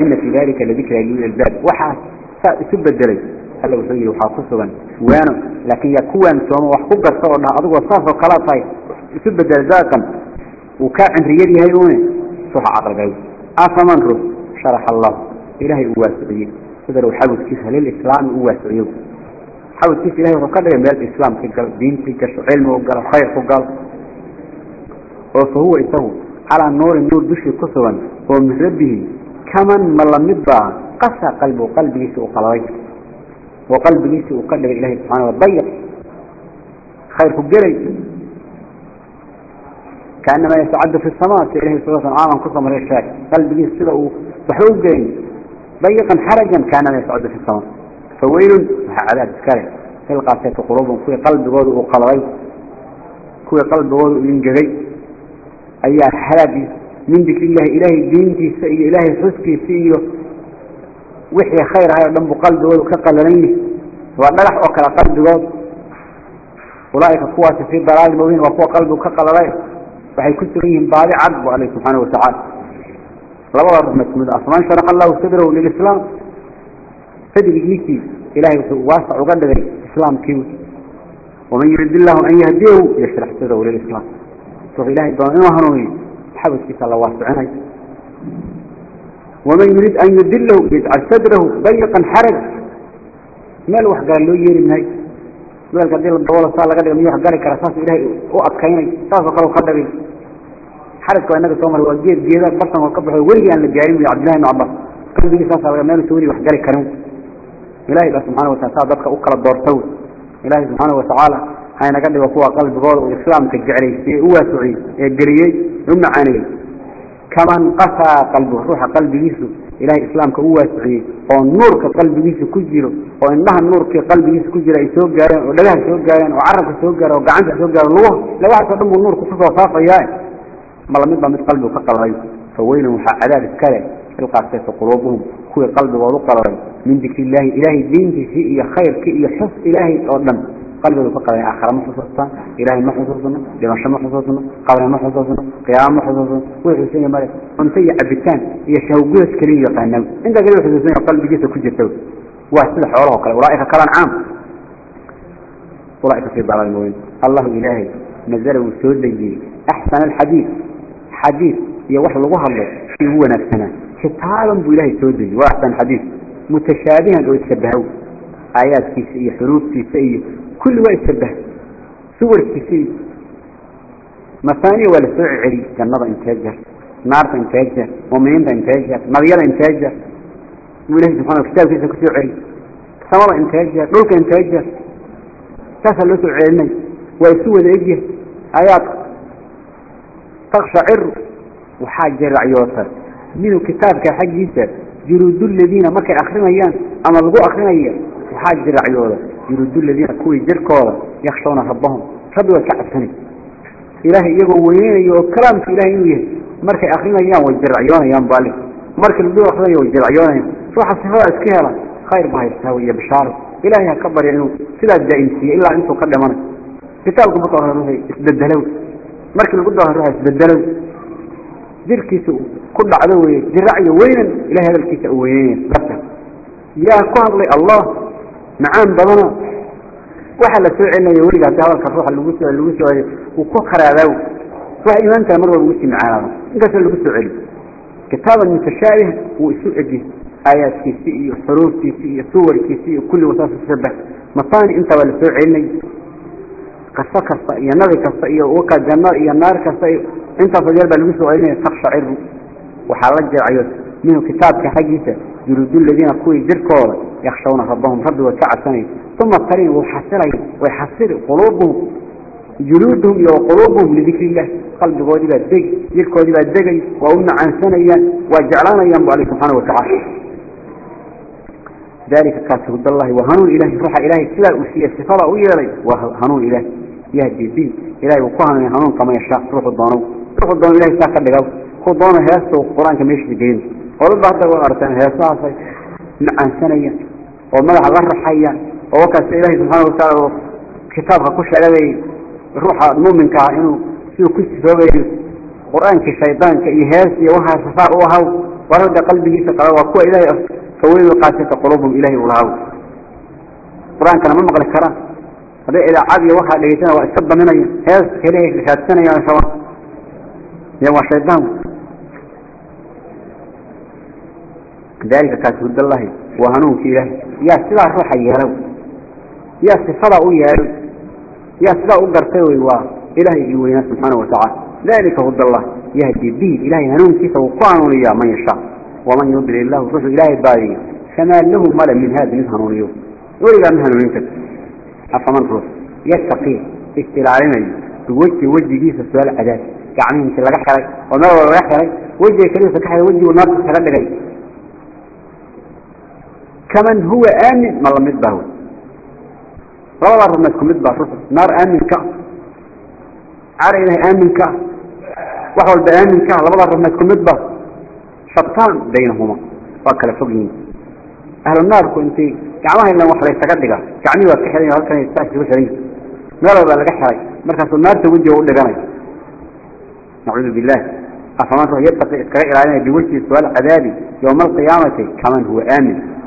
إن في ذلك لذكرى للذاد وحا فسب الدرج. هل هو سيدي وحاصصبا وأنا لكن يكون سواما وحقوق الصورنا أضوى صافة وقلاصة سب الدرجات وكاعن ريالي هاي وين صفة عقربه أفمن رب شرح الله. إلهي أواسعيه هذا لو حاول كيف هل الإسلام أواسعيه حاول كيف إلهي وقدر يميال الإسلام في الدين في الكشف علمه وقال خير فقال وصهو إسهو. على النور النور دوشي قصبا ومن ربه كمن ملا با قسى قلبه قلب نيسي قلوي وقلب نيسي قلب الله سبحانه وضيق خير فجري كأنما يسعد في السماء. إلهي سبحانه وتعالى عاما من ريشاك قلب نيسي وقلبه فحوجي ضيقا حرجا كأنما يسعد في السماء. فويل على ذكره. تلقى سيت قلوب في قلب غوره وقلبه كوي قلب غوره من جري أيها من بك الله إلهي دينك سي إلهي فسك سي وحي خير على دم قلب وكقل لي وأنا لح أكل قلب جود ولايك قوة في برال مبين وقوة قلب وكقل لي فهي كنت فيهم بالي عدب عليه سبحانه وتعالى. لا والله رحمة مد أصلا شرق الله صدره للإسلام. فدي بجنيكي إلهي واسع وقال لي إسلام كيو ومن يرد الله أن يهديه يشرح صدره للإسلام. فإلهي بأنه هنوين حبس كيس الله واسعنه ومن يريد أن يدله يجعل صدره ضيقا حرج. ما الوح قال له يري من هاي قال قد يلا الدولة صار لقد يميح قال كرساس إلهي وأبكيني ساسو قالوا خدبي حرج وأنك سومر وجيد جيدا برطن وقبح ولي أن الجارين عبد الله بن عباس. كان بيجي ساسا لقد مالو سوري وحقالي كرم إلهي سبحانه وتعالى ضدك أقرأ الدورتون إلهي سبحانه وتعالى هاينا قد وقوع قلب قول وإسلام كجعلي هو سعي يقريي هم عاني كمان قسى قلبه روح قلب يسو إلهي إسلام كهو سعي والنور كقلب يسو كجيره. وإنها النور كقلب يسو كجيره. يسوق جارين ولغاها يسوق جارين وعرف يسوق جارين وقعنت يسوق جارين لوه لو دم النور كفوه وصافة إياه ما لم يبقى من قلبه كقلبه فوينه عذاب الكلام القاسية في قلوبهم. هو قلب ولقرر من ذكر الله إلهي دين في خير كي حس إلهي. أردم قلبه فقط آخر ما حصوصنا إلهي ما حصوصنا لمشى ما حصوصنا قبر ما حصوصنا قيام ما حصوصنا ويحسين مالك ونسي عبتان يشهوقه سكري يقعنه انت قلبه حصوصنا قلب جيسة كجرته واسل حوله وقال أولئك كلام عام. أولئك في بعض الموين الله إلهي نزله سود لي أحسن الحديث. حديث يوحى الله في هو نفسنا. كتابا بإلهي سود لي وأحسن حديث متشابها ويتشبهوا آيات كيسية حروف كيسية كل وقت يتشبه صور كيسية مثاني ولا سعري جنة إنتاجها. نار إنتاجها. ومين انتاجها مريض إنتاجها. وإلهي سبحانه كتاب كيسة كسعري ثمرة إنتاجها. دولك إنتاجها. تسأل له سعري ويسوى ذا آيات. تقشعر وحاجة رعيوتها منه كتابك حق يسر جرود الذين ما كان أخرنيان أما لقوا أخرنيان وحاج رعيولا جرود الذين كوي جركولا يخشون ربهم. ربوا كعبسني إلهي يقول وين وكلام في إلهي ويه مركي أخرنيان والجرعيون يان بالي مركي لقوا أخرنيان والجرعيون روح الصفاء اسكيرا. خير ما يستوي بشار. إلهي كبر يعني سلا الدائنسية إلا أنتم قدمنا كتابكم بطوها روحي اسددلوا مركي لقوا روحي jirkiisa ku dhacdo wey diracyo weynan ilahay hadalkiisa u weyneen dadka yaa ku hadlay allah معان بضنا وحلا سعينا يوريك عدوا كروح اللوسة اللوسة وكوكرا ذاو روح إيمان تمر اللوسة معانا انك سعينا اللوسة علم كتابا المتشابه وسوء جه آيات كيسية وحروف كيسية صور كيسية وكل وصف السبه مطاني انت ولا سعينا قصة قصة يا نغي قصة يا وقا جنار نار قصة انت فجربة اللوسة علم تخشعر وحرجع عيوت منه كتاب كحاجيته جلود الذين كوي جركولا يخشون ربهم رب وتعى سنة ثم الطريق وحسرين ويحسر قلوبهم جلودهم وقلوبهم لذكر الله. قلب قودي بادق جركو دي بادق وأمنا عن سنة وجعلنا ينبع عليه سبحانه وتعالى. ذلك كاتب الله وهنو إلهي روح إلهي سلا أسيء السفارة وإلهي وهنو إلهي يهدي به إلهي وقهنا هنون كما يشاء روح الضانو. روح الضانو إلهي ساكر لقاو خو ضانو هيسته القرآن كما يشبه جين ورد بعد وأرتان هيسته عن سنة ومدح الله حيا ووكس إلهي سبحانه وتعالى كتابها كش عليه روح المؤمن كإنه سيو كش سوغيه قرآن كشيطان كإيهاس يوها صفاء وهو ورد قلبه سقرا وكو إلهي فويل قاسة قلوبهم إلهي وهو قرآن كان ممغل الكرام هذا إلى عادي وحد لقيتنا وأسب مني هذا كليه لشاتنا يا شباب يا شيطان ذلك كاتب الله وهنون في له يا سلا روح يالو يا سفرا يالو يا سلا أقرتوي وإلهي يوينا سبحانه وتعالى. ذلك هو الله. يهدي به إلهي هنون كيف وقانون يا من يشاء. ومن يضل الله رسل إلهي باري فما له ملا من هذا من هنون يوم ولغا من هنون ينكت أفمن رسل يتقي. استلالنا بوجه وجه جيس السؤال عداد يعني انت لقى حري وما هو لقى حري وجه كريسة كحري وجه تتغلق لي كمن هو آمن ما لم يتبه روى ربنا تكون يتبه الرسل نار آمن كا عارينا آمن كا وحول البآمن كا روى ربنا تكون يتبه شطان بينهما. وكلا فقنين أهل النار كنتي يعني إلا وحلا يستقدقا يعني واتحرين وحلا يستقدقا شرين نار ربنا لكحرين مركز النار توجه وقل لغاني نعوذ بالله. أفهمان روح يبقى إذكراء إلى عينا بوجه السؤال عذابي يوم القيامة كمن هو آمن.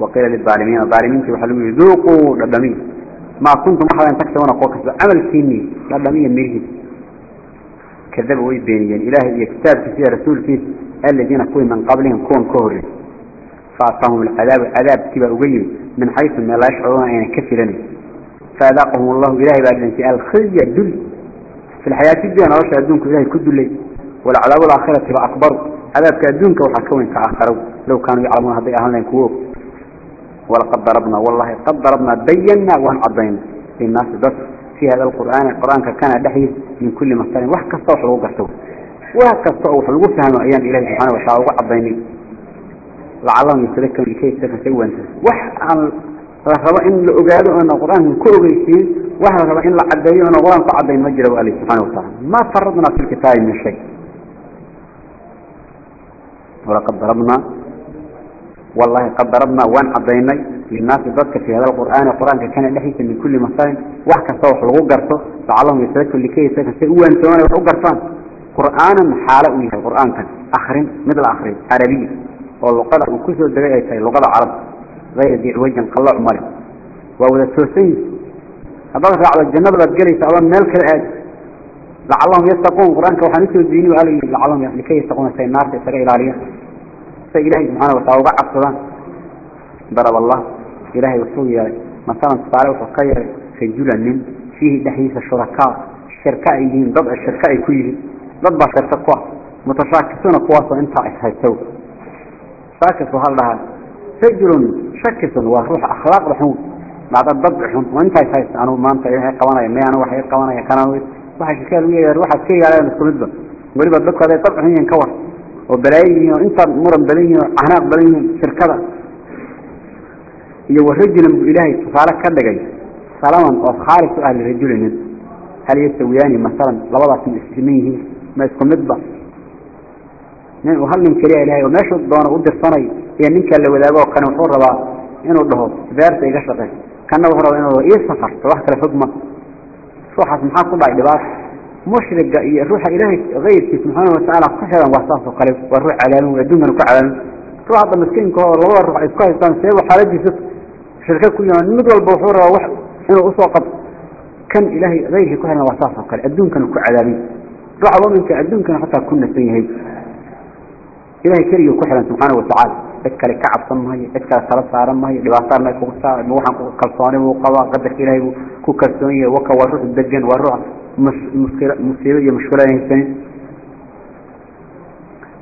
وقيل للظالمين الظالمين في وحلم ذوقوا دمين ما كنتم أن تكتبون قوة عمل كيني لا دمية مريه كذبوا ويبينيين إلهي يكتاب في رسول فيه الذين كوي من قبلهم كون كهر. فأعطاهم العذاب عذاب كبا أبين من حيث ما لا يشعرون أن كثيرا فأذاقهم الله إلهي بعد انتهاء الخزي الدل. في الحياة الدنيا نرشى أدونك إلهي كد لي والعذاب الآخرة تبقى أكبر. عذاب كأدونك وحكوين كآخروا لو كانوا يعلمون هذا أهلنا يكوه ولقد ضربنا والله قد ضربنا بينا وان عضينا للناس. بس في هذا القرآن القرآن كان دحي من كل مثال وحك الصوح لو قرته وحك الصوح لو فهم أيام إله سبحانه وتعالى وعضيني لعلهم يتذكروا لكي يتفسوا أنت وح عن رغبا إن لأقادوا أن القرآن من كل بيسين وح رغبا إن لعديوا أن القرآن فعضين مجرى وآله سبحانه وتعالى. ما فرضنا في الكتاب من شيء. ولقد ضربنا والله قد ضربنا وان عضيني للناس ضدك في هذا القرآن. القرآن كان لحيث من كل مثال وحكى صوح لغو قرصة. لعلهم يتذكروا لكي يتفسوا أنتم لغو قرصان قرآنا حالة ويها القرآن كان آخرين مثل آخرين. عربية واللغة وكسر الدقائق اللغة العرب. غير ذي عوجا قلع عمري وهو التوسين. هذا على الجنة بتجري سألان ملك الآد لعلهم يتقون. قرآن كوحانيته الديني وقالوا لعلهم لكي يتقون. سي النار تسرع سي إلهي سبحانه وتعالى وقع الصدان ضرب الله إلهي وصوية مثلا تصاري وفقير في جلن فيه دحيث الشركاء. الشركاء يجين ضبع الشركاء كله ضبع شركاء قوة. متشاكسون قوة انت هيتو شاكس وهذا رجل شكس وروح أخلاق رحوم. بعد الضبع حم وانت هيتو أنا ما أنت إيه قوانا ما أنا وحي قوانا كانوا waxa shirkada lagu yeeyo waxa ka yaalay isku midba waliba dadku ay tabcan وبلايين وإنطر مرم بلايين وعناق بلايين شركضة إذا ورجل إلهي تفعله كده جاي صلاما وخارج أهل الرجل هل يستوياني مثلا؟ لبضع في الإسلامية ما يسكن مدبع. نعم، وهل من كريه إلهي؟ وماشو الضوان قد الصني يعني إنك اللي وذابه وكان وحور ربا إنه الضهوب بارت إيقاش لقيه كان وحور ربا إيه السفر؟ تواحك لحكمة صحة محاق طبع لبارح mushriga iyo ruuxa ilaahay ayrkiis subxaana watacaala ku xiran waa saasoo kale waa ruux cadaalan adduunkana ku cadaalan ruux hadda miskiinka oo labada ruux ay isku haystaan seebu xaaladiisa shirka ku yimaan mid walba wuxuu rabaa wax inuu u soo qabto. Kan ilaahay ayrkii ku xiran waa saasoo kale adduunkana ku cadaabay ruuxa muminka adduunkana xataa ku nasan yahay. Ilahay keligii ku xiran subxaana watacaala ta'ala cid kale ka cabsan maayo cid kale tala saaran maayo dhibaato ma ku saa ma waxaan ku kalsooni uu qaba qadarka ilaahay ku kalsoon yahay waka waa ruux degan waa ruux muskila musiibo iyo mushkila haysan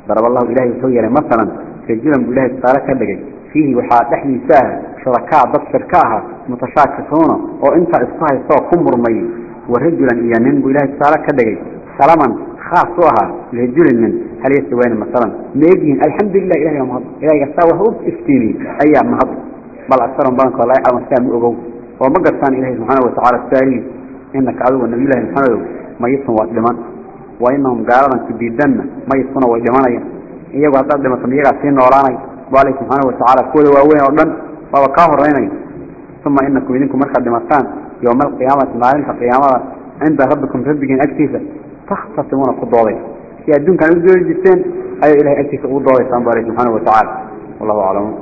darab Allah ilaahay soo yeelay masalan rajulan ilaahay taala ka dhigay fihi waxa dhaxdiisa shuraka dad shirkaaha mutashaakisuuna oo inta isku haysto ku murmay warajulan iyo nin ilaahay taala ka dhigay salaman خاص وها لرجل من هل يستوين مثلا؟ نيجين. الحمد لله إلهي مهض إلهي يستوى هو إفتيني. أيام مهض بل أكثرهم بانك الله يعلم السلام أبو وما قرصان إلهي سبحانه وتعالى السائلين إنك عدو النبي الله سبحانه ما يصنوا وإدمان وإنهم قارنا تبيدن ما يصنوا وإدمان إيقوا هذا لما تنبيغا سين ورانا. بالله سبحانه وتعالى كل وأوين أردن فوقاه الريني ثم إنكم إذنكم مركب دمستان يوم القيامة. مالين القيامة عند ربكم ربكم أكتيسا تختصمون si adduunkana u dooli jirteen ayay ilahay agtiisa ugu doodaysaan baa subxaana watacaala wallahu aclamu